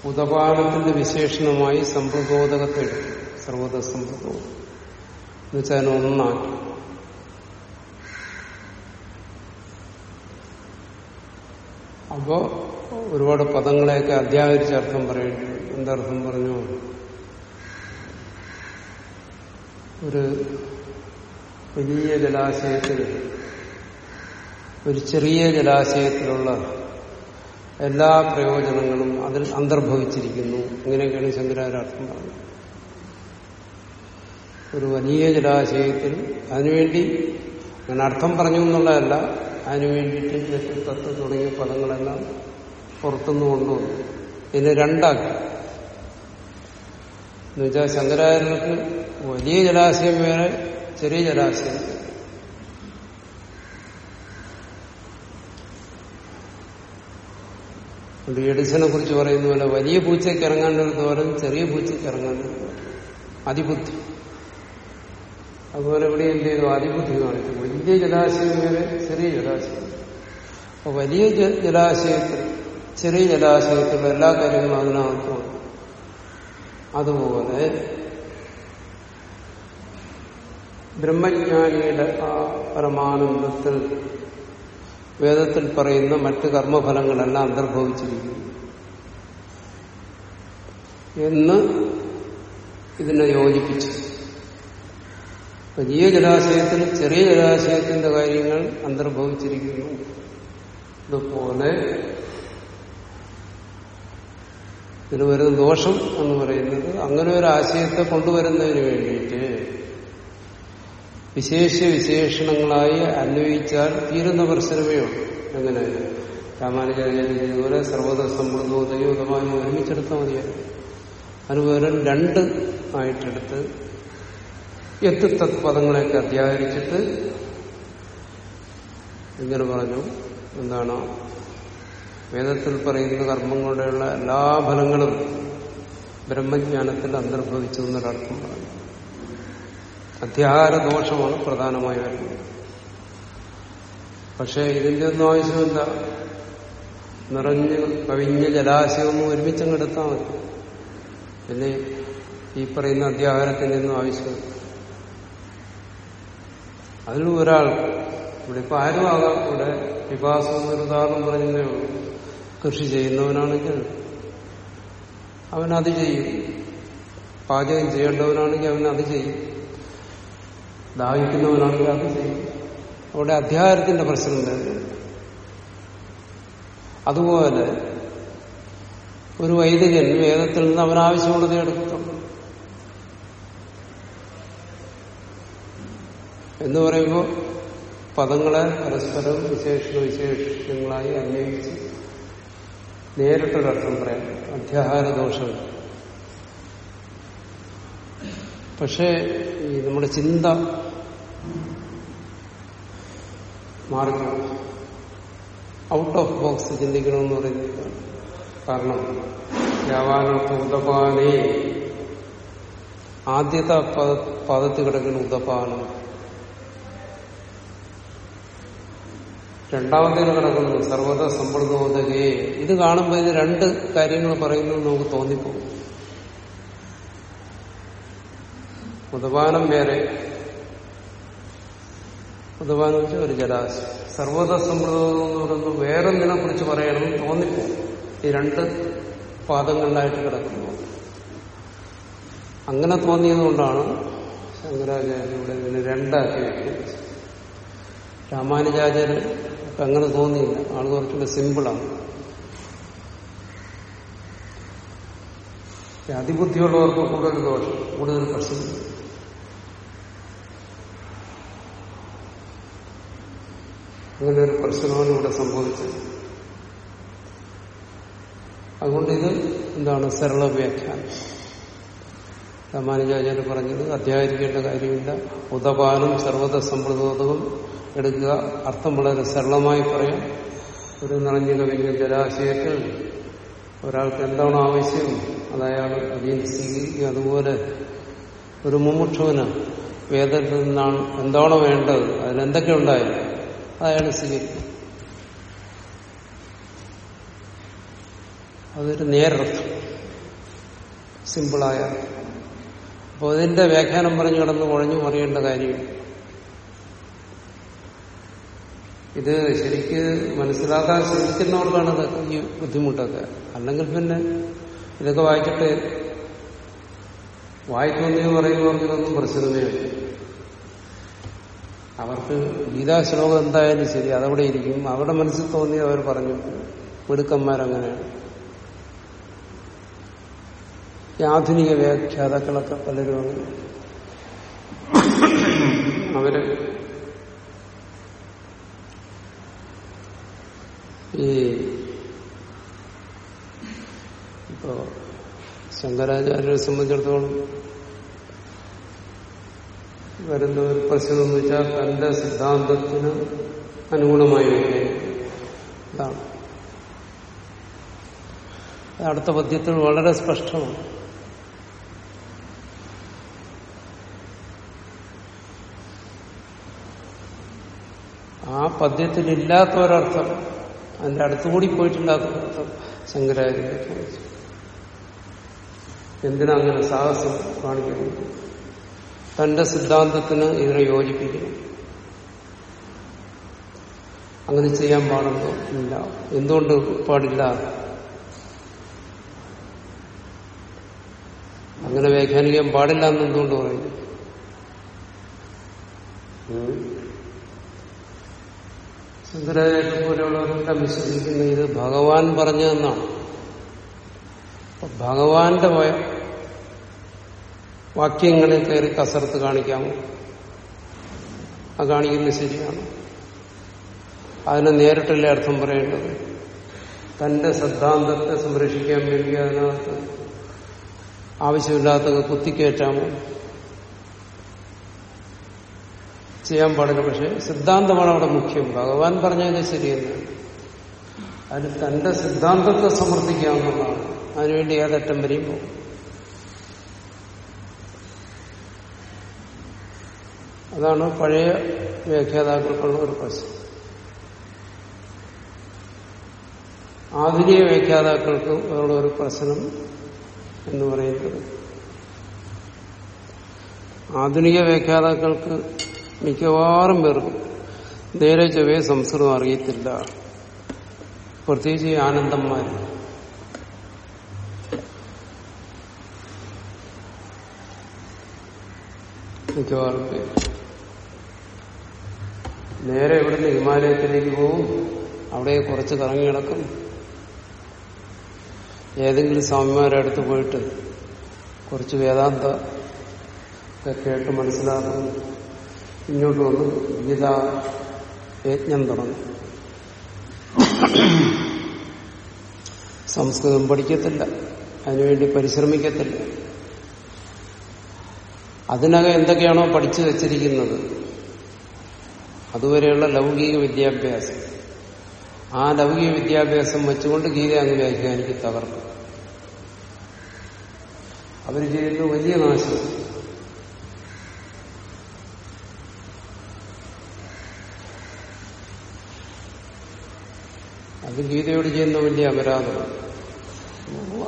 Speaker 1: ഉതപാലത്തിന്റെ വിശേഷണമായി എടുത്തു. സർവത സമ്പ്രബോധം എന്നുവെച്ചാൽ ഒന്നാക്കി. അപ്പോ ഒരുപാട് പദങ്ങളെയൊക്കെ അധ്യാകരിച്ച് അർത്ഥം പറയേണ്ടി. എന്തർത്ഥം പറഞ്ഞു? ഒരു വലിയ ജലാശയത്തിൽ ഒരു ചെറിയ ജലാശയത്തിലുള്ള എല്ലാ പ്രയോജനങ്ങളും അതിൽ അന്തർഭവിച്ചിരിക്കുന്നു. ഇങ്ങനെയൊക്കെയാണ് ശങ്കരാചാരാർത്ഥം പറഞ്ഞത്. ഒരു വലിയ ജലാശയത്തിൽ അതിനുവേണ്ടി ഞാൻ അർത്ഥം പറഞ്ഞു എന്നുള്ളതല്ല അതിനു വേണ്ടിയിട്ട് നെറ്റിത്തത്ത് തുടങ്ങിയ പദങ്ങളെല്ലാം പുറത്തുനിന്ന് കൊണ്ടുവന്നു. ഇതിനെ രണ്ടാക്കി. എന്നുവെച്ചാൽ ശങ്കരാചാര്യർക്ക് വലിയ ജലാശയം വേറെ ചെറിയ ജലാശയം. അതുകൊണ്ട് എഡിസനെ കുറിച്ച് പറയുന്ന പോലെ വലിയ പൂച്ചയ്ക്ക് ഇറങ്ങാൻ ഒരു ദൂരം ചെറിയ പൂച്ചയ്ക്ക് ദൂരം അതിബുദ്ധി. അതുപോലെ ഇവിടെ എന്ത് ചെയ്തു? അതിബുദ്ധി കാണിച്ചു വലിയ ജലാശയം വരെ ചെറിയ ജലാശയം അപ്പൊ വലിയ ജലാശയത്തിൽ ചെറിയ ജലാശയത്തിലുള്ള എല്ലാ കാര്യങ്ങളും അതിനകത്തും അതുപോലെ ബ്രഹ്മജ്ഞാനിയുടെ ആ പരമാനന്ദത്തിൽ വേദത്തിൽ പറയുന്ന മറ്റ് കർമ്മഫലങ്ങളെല്ലാം അന്തർഭവിച്ചിരിക്കുന്നു. എന്ന് ഇതിനെ യോജിപ്പിച്ചു. വലിയ ജലാശയത്തിൽ ചെറിയ ജലാശയത്തിന്റെ കാര്യങ്ങൾ അന്തർഭവിച്ചിരിക്കുന്നു. ഇതുപോലെ ഇതിന് വരുന്ന ദോഷം എന്ന് പറയുന്നത് അങ്ങനെ ഒരു ആശയത്തെ കൊണ്ടുവരുന്നതിന് വേണ്ടിയിട്ട് വിശേഷ വിശേഷണങ്ങളായി അന്വയിച്ചാൽ തീരുന്ന പരിസരമേ ഉള്ളൂ. എങ്ങനെ? രാമാനുജാചാര്യ ചെയ്തതുപോലെ സർവത സമ്മൃദ്ധോദയോ ഉദമാനും ഒരുമിച്ചെടുത്താൽ മതിയായിരുന്നു. അതുപോലെ രണ്ട് ആയിട്ടെടുത്ത് എത്ത് തത്പദങ്ങളെയൊക്കെ അധ്യാകരിച്ചിട്ട് ഇങ്ങനെ പറഞ്ഞു. എന്താണ്? വേദത്തിൽ പറയുന്ന കർമ്മങ്ങളുടെയുള്ള എല്ലാ ഫലങ്ങളും ബ്രഹ്മജ്ഞാനത്തിൽ അന്തർഭവിച്ചു എന്നൊരർത്ഥം പറഞ്ഞു. അധ്യാഹാര ദോഷമാണ് പ്രധാനമായി വരുന്നത്. പക്ഷേ ഇതിന്റെ ഒന്നും ആവശ്യമില്ല. നിറഞ്ഞ് കവിഞ്ഞ ജലാശയമൊന്നും ഒരുമിച്ചങ്ങെടുത്താൽ മതി. പിന്നെ ഈ പറയുന്ന അധ്യാഹാരത്തിന്റെ ഒന്നും ആവശ്യമില്ല. അതിൽ ഒരാൾ ഇവിടെ ഇപ്പൊ ആരും ആകാം. ഇവിടെ വികാസം എന്നൊരു ഉദാഹരണം പറഞ്ഞതേ കൃഷി ചെയ്യുന്നവനാണെങ്കിൽ അവൻ അത് ചെയ്യും. പാചകം ചെയ്യേണ്ടവനാണെങ്കിൽ അവൻ അത് ചെയ്യും. ദാഹിക്കുന്നവനാണെങ്കിൽ അത് ചെയ്യും. അവിടെ അധ്യാഹാരത്തിന്റെ പ്രശ്നം തന്നെയാണ് അതുപോലെ ഒരു വൈദികൻ വേദത്തിൽ നിന്ന് അവൻ ആവശ്യമുള്ളത് എടുക്കത്തുള്ളൂ എന്ന് പറയുമ്പോൾ പദങ്ങളെ പരസ്പരം വിശേഷണ വിശേഷങ്ങളായി അന്വയിച്ച് നേരിട്ടൊരർത്ഥം പറയാം. അധ്യാഹാര ദോഷം പക്ഷേ ഈ നമ്മുടെ ചിന്ത മാറിക്കണം ഔട്ട് ഓഫ് ബോക്സ് ചിന്തിക്കണമെന്ന് പറയുന്നത് കാരണം യാവാനത്ത് ഉദപാനേ. ആദ്യത്തെ പദ പദത്തിൽ കിടക്കുന്ന ഉദപാനം. രണ്ടാമത്തേന് കിടക്കുന്നു സർവത സമ്പൃതോദകേ ഇത് കാണുമ്പോൾ ഇത് രണ്ട് കാര്യങ്ങൾ പറയുന്നത് നമുക്ക് തോന്നിപ്പോകും ഉദപാനം വേറെ. ഉദപാനം വെച്ചാൽ ഒരു ജലാശയം. സർവത സമ്പ്രദം എന്ന് പറയുന്നത് വേറൊന്നിനെ കുറിച്ച് പറയണമെന്ന് തോന്നിപ്പോകും ഈ രണ്ട് പാദങ്ങളിലായിട്ട് കിടക്കുന്നു. അങ്ങനെ തോന്നിയതുകൊണ്ടാണ് ശങ്കരാചാര്യയുടെ ഇതിനെ രണ്ടാക്കി വെക്കുന്നത്. രാമാനുജാചാര്യൻ അങ്ങനെ തോന്നിയില്ല. ആൾ കുറച്ചുകൂടെ സിമ്പിളാണ്. അതിബുദ്ധിയുള്ളവർക്ക് കൂടുതൽ ദോഷം. കൂടുതൽ പ്രശ്നം. അങ്ങനെ ഒരു പ്രശ്നമാണ് ഇവിടെ സംഭവിച്ചത്. അതുകൊണ്ട് ഇത് എന്താണ് സരള വ്യാഖ്യാനം. രാമാനുജാചാര്യ പറഞ്ഞത് അധ്യായിരിക്കേണ്ട കാര്യമില്ല. ഉദപാനം സർവത സമ്പ്രദോതവും എടുക്കുക. അർത്ഥം വളരെ സരളമായി പറയാം. ഒരു നിറഞ്ഞു കവിഞ്ഞ ജലാശയത്തിൽ ഒരാൾക്ക് എന്താണ് ആവശ്യം അത് അയാൾ സ്വീകരിക്കുക. അതുപോലെ ഒരു മുമുക്ഷുവിന് വേദത്തിൽ നിന്നാണ് എന്താണോ വേണ്ടത് അതിലെന്തൊക്കെ ഉണ്ടായത് അയാൾ സ്വീകരിക്കും. അതൊരു നേരർത്ഥം. സിമ്പിളായ അപ്പോൾ ഇതിന്റെ വ്യാഖ്യാനം പറഞ്ഞു കിടന്ന് കുഴഞ്ഞു മറിയേണ്ട കാര്യം ഇത് ശരിക്ക് മനസ്സിലാക്കാൻ ശ്രമിക്കുന്നവർക്കാണ് ഈ ബുദ്ധിമുട്ടൊക്കെ. അല്ലെങ്കിൽ പിന്നെ ഇതൊക്കെ വായിച്ചിട്ട് വായിക്കുമെന്ന് പറയുന്നവർക്ക് ഇതൊന്നും പ്രശ്നമേ അവർക്ക് ഗീതാശ്ലോകം എന്തായാലും ശരി അതവിടെ ഇരിക്കും. അവരുടെ മനസ്സിൽ തോന്നി അവർ പറഞ്ഞു മിടുക്കന്മാരങ്ങനെയാണ്. ആധുനിക വ്യാഖ്യാതാക്കളൊക്കെ പലരും അങ്ങനെ അവർ ഈ ഇപ്പോ ശങ്കരാചാര്യരെ സംബന്ധിച്ചിടത്തോളം വരുന്ന ഒരു പ്രശ്നം എന്ന് വെച്ചാൽ തന്റെ സിദ്ധാന്തത്തിന് അനുഗുണമായി ഇതാണ് അടുത്ത പദ്യത്തിൽ വളരെ സ്പഷ്ടമാണ്. ഇല്ലാത്ത ഒരർത്ഥം അതിന്റെ അടുത്തുകൂടി പോയിട്ടില്ലാത്ത ഒരർത്ഥം ശങ്കരാചാര്യ എന്തിനാ അങ്ങനെ സാഹസം കാണിക്കുന്നത്? തന്റെ സിദ്ധാന്തത്തിന് ഇതിനെ യോജിപ്പിക്കണം. അങ്ങനെ ചെയ്യാൻ പാടുണ്ടോ? ഇല്ല. എന്തുകൊണ്ട് പാടില്ല? അങ്ങനെ വ്യാഖ്യാനിക്കാൻ പാടില്ല എന്ന് എന്തുകൊണ്ട് പറയുന്നു ശങ്കരാചാര്യ പോലെയുള്ളവരെല്ലാം വിശ്വസിക്കുന്ന ഇത് ഭഗവാൻ പറഞ്ഞതെന്നാണ്. ഭഗവാന്റെ വാക്യങ്ങളിൽ കയറി കസർത്ത് കാണിക്കാമോ? അത് കാണിക്കുന്നത് ശരിയാണ് അതിനെ നേരിട്ടല്ലേ അർത്ഥം പറയേണ്ടത്? തന്റെ സിദ്ധാന്തത്തെ സംരക്ഷിക്കാൻ വേണ്ടി അതിനകത്ത് ആവശ്യമില്ലാത്തത് കുത്തിക്കയറ്റാമോ? ചെയ്യാൻ പാടില്ല. പക്ഷെ സിദ്ധാന്തമാണ് അവിടെ മുഖ്യം. ഭഗവാൻ പറഞ്ഞത് ശരിയെന്ന് അതിന് തന്റെ സിദ്ധാന്തത്തെ സമർത്ഥിക്കാവുന്നതാണ് അതിനുവേണ്ടി ഏതറ്റം വരെയും പോകും. അതാണ് പഴയ വ്യാഖ്യാതാക്കൾക്കുള്ള ഒരു പ്രശ്നം. ആധുനിക വ്യാഖ്യാതാക്കൾക്ക് ഉള്ള ഒരു പ്രശ്നം എന്ന് പറയുന്നത് ആധുനിക വ്യാഖ്യാതാക്കൾക്ക് മിക്കവാറും പേർക്കും. നേരെ ചൊവ്വേ സംസ്കൃതം അറിയത്തില്ല. പ്രത്യേകിച്ച് ആനന്ദന്മാർ മിക്കവാറും പേര്. നേരെ ഇവിടുന്ന് ഹിമാലയത്തിലേക്ക് പോവും. അവിടെ കുറച്ച് കറങ്ങി കിടക്കും ഏതെങ്കിലും സ്വാമിമാരുടെ അടുത്ത് പോയിട്ട് കുറച്ച് വേദാന്ത കേട്ട് മനസ്സിലാക്കും. ഇങ്ങോട്ട് വന്ന്. ഗീത യജ്ഞം തുടങ്ങി. സംസ്കൃതം പഠിക്കത്തില്ല. അതിനുവേണ്ടി പരിശ്രമിക്കത്തില്ല. അതിനകം എന്തൊക്കെയാണോ പഠിച്ചു വെച്ചിരിക്കുന്നത്? അതുവരെയുള്ള ലൗകിക വിദ്യാഭ്യാസം. ആ ലൗകിക വിദ്യാഭ്യാസം വെച്ചുകൊണ്ട് ഗീത അങ്ങ് വ്യാഖ്യാനിക്ക് തകർക്കും അവർ ചെയ്യുന്ന വലിയ നാശം അത് ഗീതയോട് ചെയ്യുന്ന വലിയ അപരാധമാണ്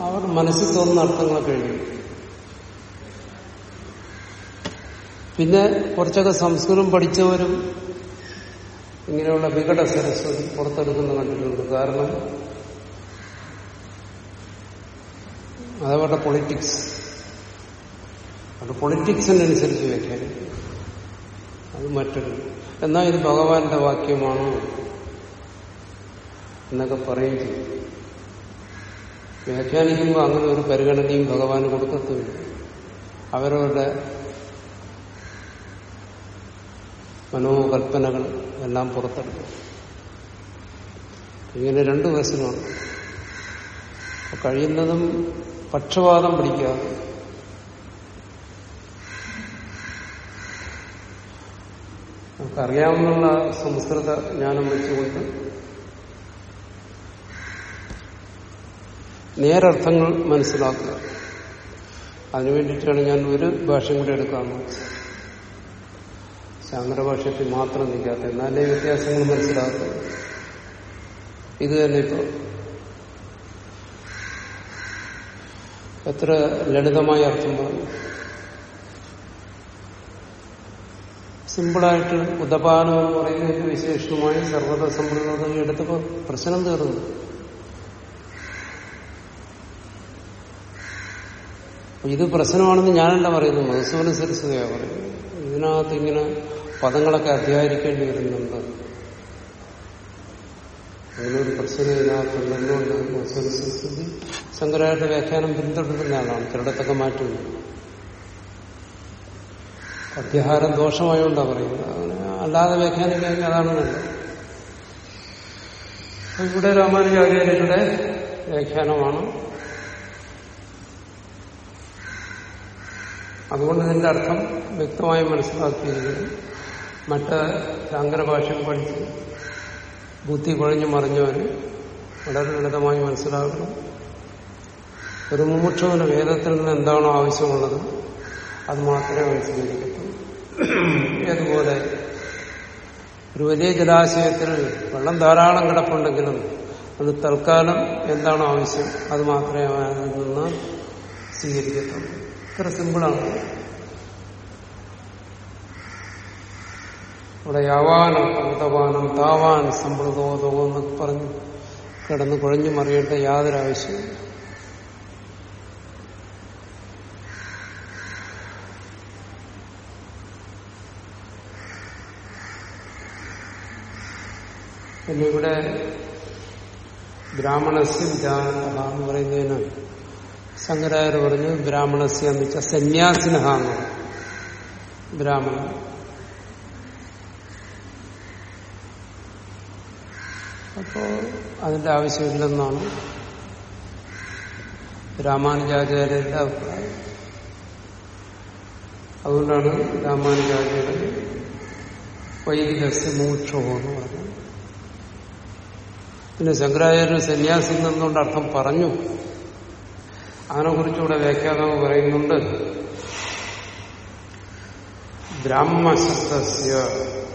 Speaker 1: അവർ മനസ്സിൽ തോന്നുന്ന അർത്ഥങ്ങളൊക്കെ എഴുതി. പിന്നെ കുറച്ചൊക്കെ സംസ്കൃതം പഠിച്ചവരും ഇങ്ങനെയുള്ള വികട സരസ്വതി പുറത്തെടുക്കുന്ന കണ്ടിട്ടുണ്ട്. കാരണം അതവരുടെ പൊളിറ്റിക്സ് അവരുടെ പൊളിറ്റിക്സിനനുസരിച്ച് വ്യാഖ്യാനിക്കും അത് മറ്റൊരു. എന്നാൽ ഇത് ഭഗവാന്റെ വാക്യമാണോ? എന്നൊക്കെ പറയുകയും ചെയ്യും വ്യാഖ്യാനിക്കുമ്പോൾ അങ്ങനെ ഒരു പരിഗണനയും ഭഗവാന് കൊടുക്കത്തുമില്ല. അവരവരുടെ മനോകൽപ്പനകൾ എല്ലാം പുറത്തെടുക്കും ഇങ്ങനെ രണ്ട് വശമാണ് കഴിയുന്നതും പക്ഷപാതം പിടിക്കാതെ നമുക്കറിയാവുന്ന സംസ്കൃത ജ്ഞാനം വെച്ചുകൊണ്ട് നേരർത്ഥങ്ങൾ മനസ്സിലാക്കുക. അതിനു വേണ്ടിയിട്ടാണ് ഞാൻ ഒരു ഭാഷയും കൂടി എടുക്കാമെന്ന് ശാങ്കരഭാഷയ്ക്ക് മാത്രം നിൽക്കാത്ത എന്നാലേ വ്യത്യാസങ്ങൾ മനസ്സിലാക്കുക ഇത് തന്നെ ഇപ്പോ. എത്ര ലളിതമായ അർത്ഥം പറഞ്ഞു. സിമ്പിളായിട്ട് ഉദപാനം എന്ന് പറയുന്നതിന്റെ വിശേഷമായി സർവത സമ്പ്രദായം എടുത്തപ്പോൾ പ്രശ്നം തീർന്നു. ഇത് പ്രശ്നമാണെന്ന് ഞാനല്ല പറയുന്നു മധുസൂദന സരസ്വതിയാ പറയുന്നത്. ഇതിനകത്ത് ഇങ്ങനെ പദങ്ങളൊക്കെ അധ്യായിരിക്കേണ്ടി വരുന്നുണ്ട്. അതിനൊരു പ്രശ്നം ഇതിനകത്ത് എന്തുകൊണ്ട് സരസ്വതി ശങ്കരായുടെ വ്യാഖ്യാനം പിന്തുടരുന്ന ആളാണ്. ചിലയിടത്തൊക്കെ മാറ്റുന്നു. അധ്യാഹാരം ദോഷമായോണ്ടാ പറയുന്നത്. അങ്ങനെ അല്ലാതെ വ്യാഖ്യാനിക്കാൻ അതാണ് ഇവിടെ രാമാനുജാചാര്യരുടെ വ്യാഖ്യാനമാണ്. അതുകൊണ്ട് ഇതിന്റെ അർത്ഥം വ്യക്തമായി മനസ്സിലാക്കിയിരിക്കുന്നു. മറ്റ് ശാങ്കരഭാഷ്യം പഠിച്ച്. ബുദ്ധി കുഴഞ്ഞു മറിഞ്ഞവന് വളരെ ലളിതമായി മനസ്സിലാക്കണം ഒരു മൂക്ഷവന് വേദത്തിൽ നിന്ന് എന്താണോ ആവശ്യമുള്ളത് അത് മാത്രമേ മനസ്സിലാക്കത്തുള്ളൂ അതുപോലെ ഒരു വലിയ ജലാശയത്തിൽ വെള്ളം ധാരാളം കിടപ്പുണ്ടെങ്കിലും അത് തൽക്കാലം എന്താണോ ആവശ്യം അത് മാത്രമേ അവനിൽ നിന്ന് സ്വീകരിക്കത്തുള്ളൂ. ഇത്ര സിമ്പിളാണ്. ഇവിടെ യാവാനം അന്തവാനം താവാൻ സമ്പൃതോതോ എന്നൊക്കെ പറഞ്ഞ് കിടന്ന് കുഴഞ്ഞു മറിയേണ്ട യാതൊരു ആവശ്യവും പിന്നെ ഇവിടെ ബ്രാഹ്മണസ്യം വിചാരത എന്ന് പറയുന്നതിന് ശങ്കരായർ പറഞ്ഞു ബ്രാഹ്മണസ്യ എന്ന് വെച്ചാൽ സന്യാസിനഹ ബ്രാഹ്മണൻ. അപ്പോ അതിന്റെ ആവശ്യമില്ലെന്നാണ് രാമാനുജാചാര്യരുടെ അഭിപ്രായം. അതുകൊണ്ടാണ് രാമാനുജാചാര്യർ വൈദികസ്യ മൂക്ഷോ എന്ന് പറഞ്ഞത്. പിന്നെ ശങ്കരാചാര്യ സന്യാസി നിന്നുകൊണ്ട് അർത്ഥം പറഞ്ഞു. അതിനെക്കുറിച്ചുകൂടെ വ്യാഖ്യാതാവ് പറയുന്നുണ്ട്. ബ്രാഹ്മശബ്ദസ്യ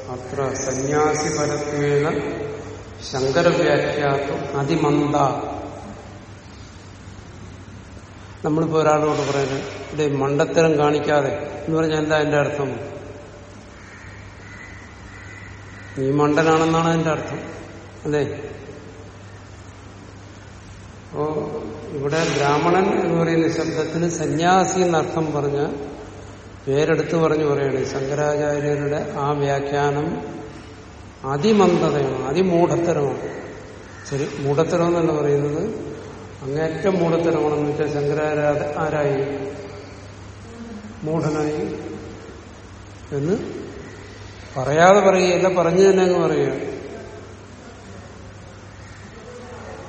Speaker 1: അത്ര സന്യാസി പരത്വേന ശങ്കരവ്യാഖ്യാത്വം അതിമന്ദ. നമ്മളിപ്പോ ഒരാളോട് പറയുന്നത് ഇവിടെ മണ്ടത്തരം കാണിക്കാതെ. എന്ന് പറഞ്ഞാൽ എന്താ എന്റെ അർത്ഥം? നീ മണ്ടനാണെന്നാണ് എന്റെ അർത്ഥം. അല്ലേ? അപ്പോ ഇവിടെ ബ്രാഹ്മണൻ എന്ന് പറയുന്ന ശബ്ദത്തിന് സന്യാസി എന്നർത്ഥം പറഞ്ഞ പേരെടുത്ത് പറഞ്ഞു പറയണേ. ശങ്കരാചാര്യരുടെ ആ വ്യാഖ്യാനം അതിമന്ദതയാണ് അതിമൂഢത്തരമാണ്. ശരി മൂഢത്തരം എന്നല്ല പറയുന്നത്. അങ്ങേറ്റം മൂഢത്തരമാണെന്ന് വെച്ചാൽ ശങ്കരാചാര്യ ആരായി മൂഢനായി എന്ന് പറയാതെ പറയുകയല്ല പറഞ്ഞു തന്നെ അങ്ങ് പറയുക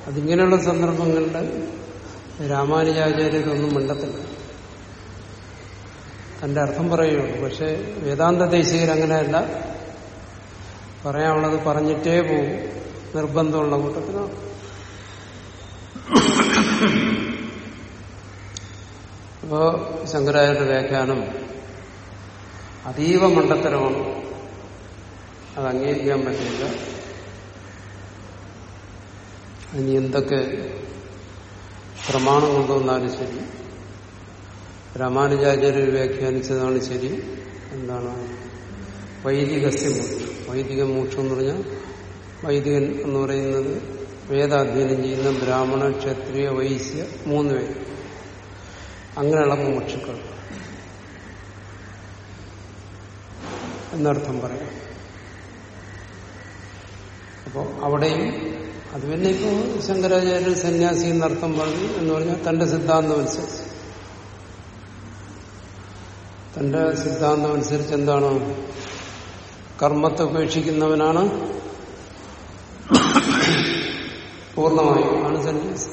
Speaker 1: അതിങ്ങനെയുള്ള സന്ദർഭങ്ങളിൽ രാമാനുജാചാര്യരൊന്നും മിണ്ടത്തില്ല. തന്റെ അർത്ഥം പറയുള്ളൂ പക്ഷെ വേദാന്ത ദേശീയർ അങ്ങനെയല്ല. പറയാനുള്ളത് പറഞ്ഞിട്ടേ പോകും നിർബന്ധമുള്ള കൂട്ടത്തിലാണ്. അപ്പോ ശങ്കരാചാര്യ വ്യാഖ്യാനം അതീവ മണ്ടത്തരമാണ്. അത് അംഗീകരിക്കാൻ പറ്റില്ല ഇനി എന്തൊക്കെ പ്രമാണം കൊണ്ടുവന്നാലും ശരി. രാമാനുജാചാര്യർ വ്യാഖ്യാനിച്ചതാണ് ശരി. എന്താണ്? വൈദികസ്യ മോക്ഷം വൈദിക മോക്ഷം എന്ന് പറഞ്ഞാൽ വൈദികൻ എന്ന് പറയുന്നത് വേദാധ്യയനം ചെയ്യുന്ന ബ്രാഹ്മണ ക്ഷത്രിയ വൈശ്യ മൂന്ന് പേര്. അങ്ങനെയുള്ള മോക്ഷുക്കൾ എന്നർത്ഥം പറയാം. അപ്പോൾ അവിടെയും അത് പിന്നെ ഇപ്പോ ശങ്കരാചാര്യ സന്യാസി എന്നർത്ഥം പറഞ്ഞു എന്ന് പറഞ്ഞാൽ തന്റെ സിദ്ധാന്തം അനുസരിച്ച്. തന്റെ സിദ്ധാന്തം അനുസരിച്ച് എന്താണ്? കർമ്മത്തെ ഉപേക്ഷിക്കുന്നവനാണ് പൂർണമായും ആണ് സന്യാസി.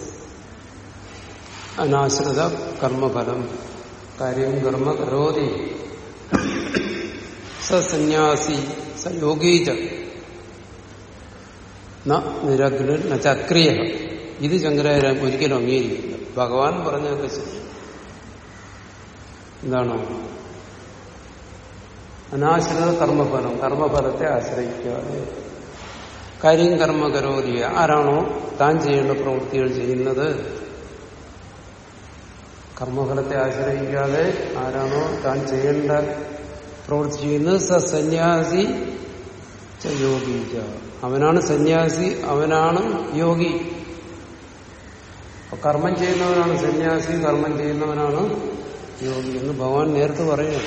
Speaker 1: അനാശ്രിത കർമ്മഫലം. കാര്യം കർമ്മ കരോതി. സന്യാസി സ യോഗീച നിരഗ്നൻ നക്രിയ ഇത് ശങ്കരാചാര്യ ഒരിക്കലും അംഗീകരിക്കില്ല ഭഗവാൻ പറഞ്ഞതൊക്കെ ശരി എന്താണോ? അനാശ്രിത കർമ്മഫലം. കർമ്മഫലത്തെ ആശ്രയിക്കാതെ കാര്യം കർമ്മ കരോതിയ. ആരാണോ താൻ ചെയ്യേണ്ട പ്രവൃത്തികൾ ചെയ്യുന്നത്? കർമ്മഫലത്തെ ആശ്രയിക്കാതെ ആരാണോ താൻ ചെയ്യേണ്ട പ്രവൃത്തി ചെയ്യുന്നത്? സന്യാസി യോഗീജ. അവനാണ് സന്യാസി അവനാണ് യോഗി. കർമ്മം ചെയ്യുന്നവനാണ് സന്യാസി കർമ്മം ചെയ്യുന്നവനാണ് യോഗി എന്ന് ഭഗവാൻ നേരത്തെ പറയുന്നു.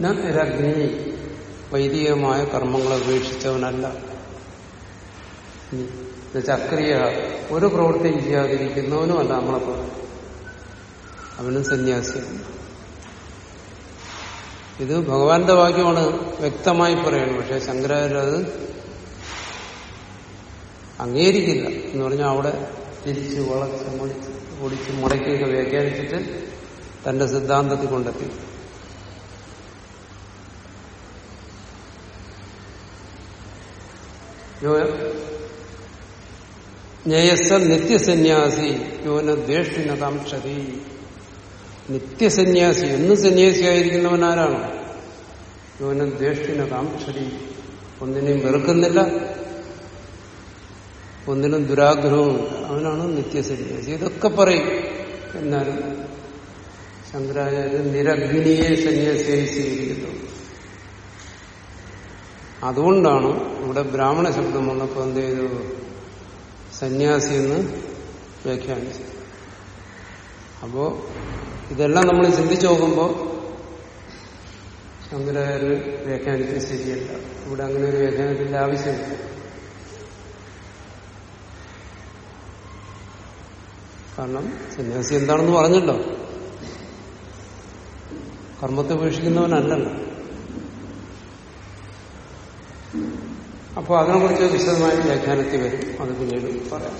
Speaker 1: നിരഗ്നി വൈദികമായ കർമ്മങ്ങളെ ഉപേക്ഷിച്ചവനല്ല. ചക്രിയ ഒരു പ്രവൃത്തിയും ചെയ്യാതിരിക്കുന്നവനുമല്ല നമ്മളെ പോലെ അവനും സന്യാസിയാണ്. ഇത് ഭഗവാന്റെ വാക്യമാണ് വ്യക്തമായി പറയുന്നത് പക്ഷെ ശങ്കരാചാര്യ അത് അംഗീകരിക്കില്ല എന്ന് പറഞ്ഞാൽ അവിടെ തിരിച്ച് വളച്ച് മുടിച്ച് പൊടിച്ച് മുടക്കിയൊക്കെ വ്യാഖ്യാനിച്ചിട്ട് തന്റെ സിദ്ധാന്തത്തിൽ കൊണ്ടെത്തി. ജ്ഞേയസ നിത്യസന്യാസി യോന ദ്വേഷ്ടിന കാംക്ഷതി നിത്യസന്യാസി. എന്ന് സന്യാസിയായിരിക്കുന്നവൻ ആരാണ് ഇവന് ദ്വേഷ്ടിന കാംക്ഷതി ഒന്നിനെയും വെറുക്കുന്നില്ല. ഒന്നിനും ദുരാഗ്രഹവും അവനാണ് നിത്യസന്യാസി. ഇതൊക്കെ പറയും. എന്നാലും ശങ്കരാചാര്യ നിരഗ്നിയെ സന്യാസിയായി സ്വീകരിക്കുന്നു അതുകൊണ്ടാണ് ഇവിടെ ബ്രാഹ്മണ ശബ്ദം വന്നപ്പോൾ എന്ത് ചെയ്തു? സന്യാസി എന്ന് വ്യാഖ്യാനിച്ചു അപ്പോ ഇതെല്ലാം നമ്മൾ ചിന്തിച്ചു നോക്കുമ്പോൾ ശങ്കരാചാര്യ വ്യാഖ്യാനത്തിന് ശരിയല്ല. ഇവിടെ അങ്ങനെ ഒരു വ്യാഖ്യാനത്തിന്റെ ആവശ്യമില്ല. കാരണം സന്യാസി എന്താണെന്ന് പറഞ്ഞല്ലോ. കർമ്മത്തെ ഉപേക്ഷിക്കുന്നവനല്ലല്ലോ. അപ്പോൾ അതിനെക്കുറിച്ച് വിശദമായ വ്യാഖ്യാനത്തിൽ വരും. അത് പിന്നീട് പറയാം.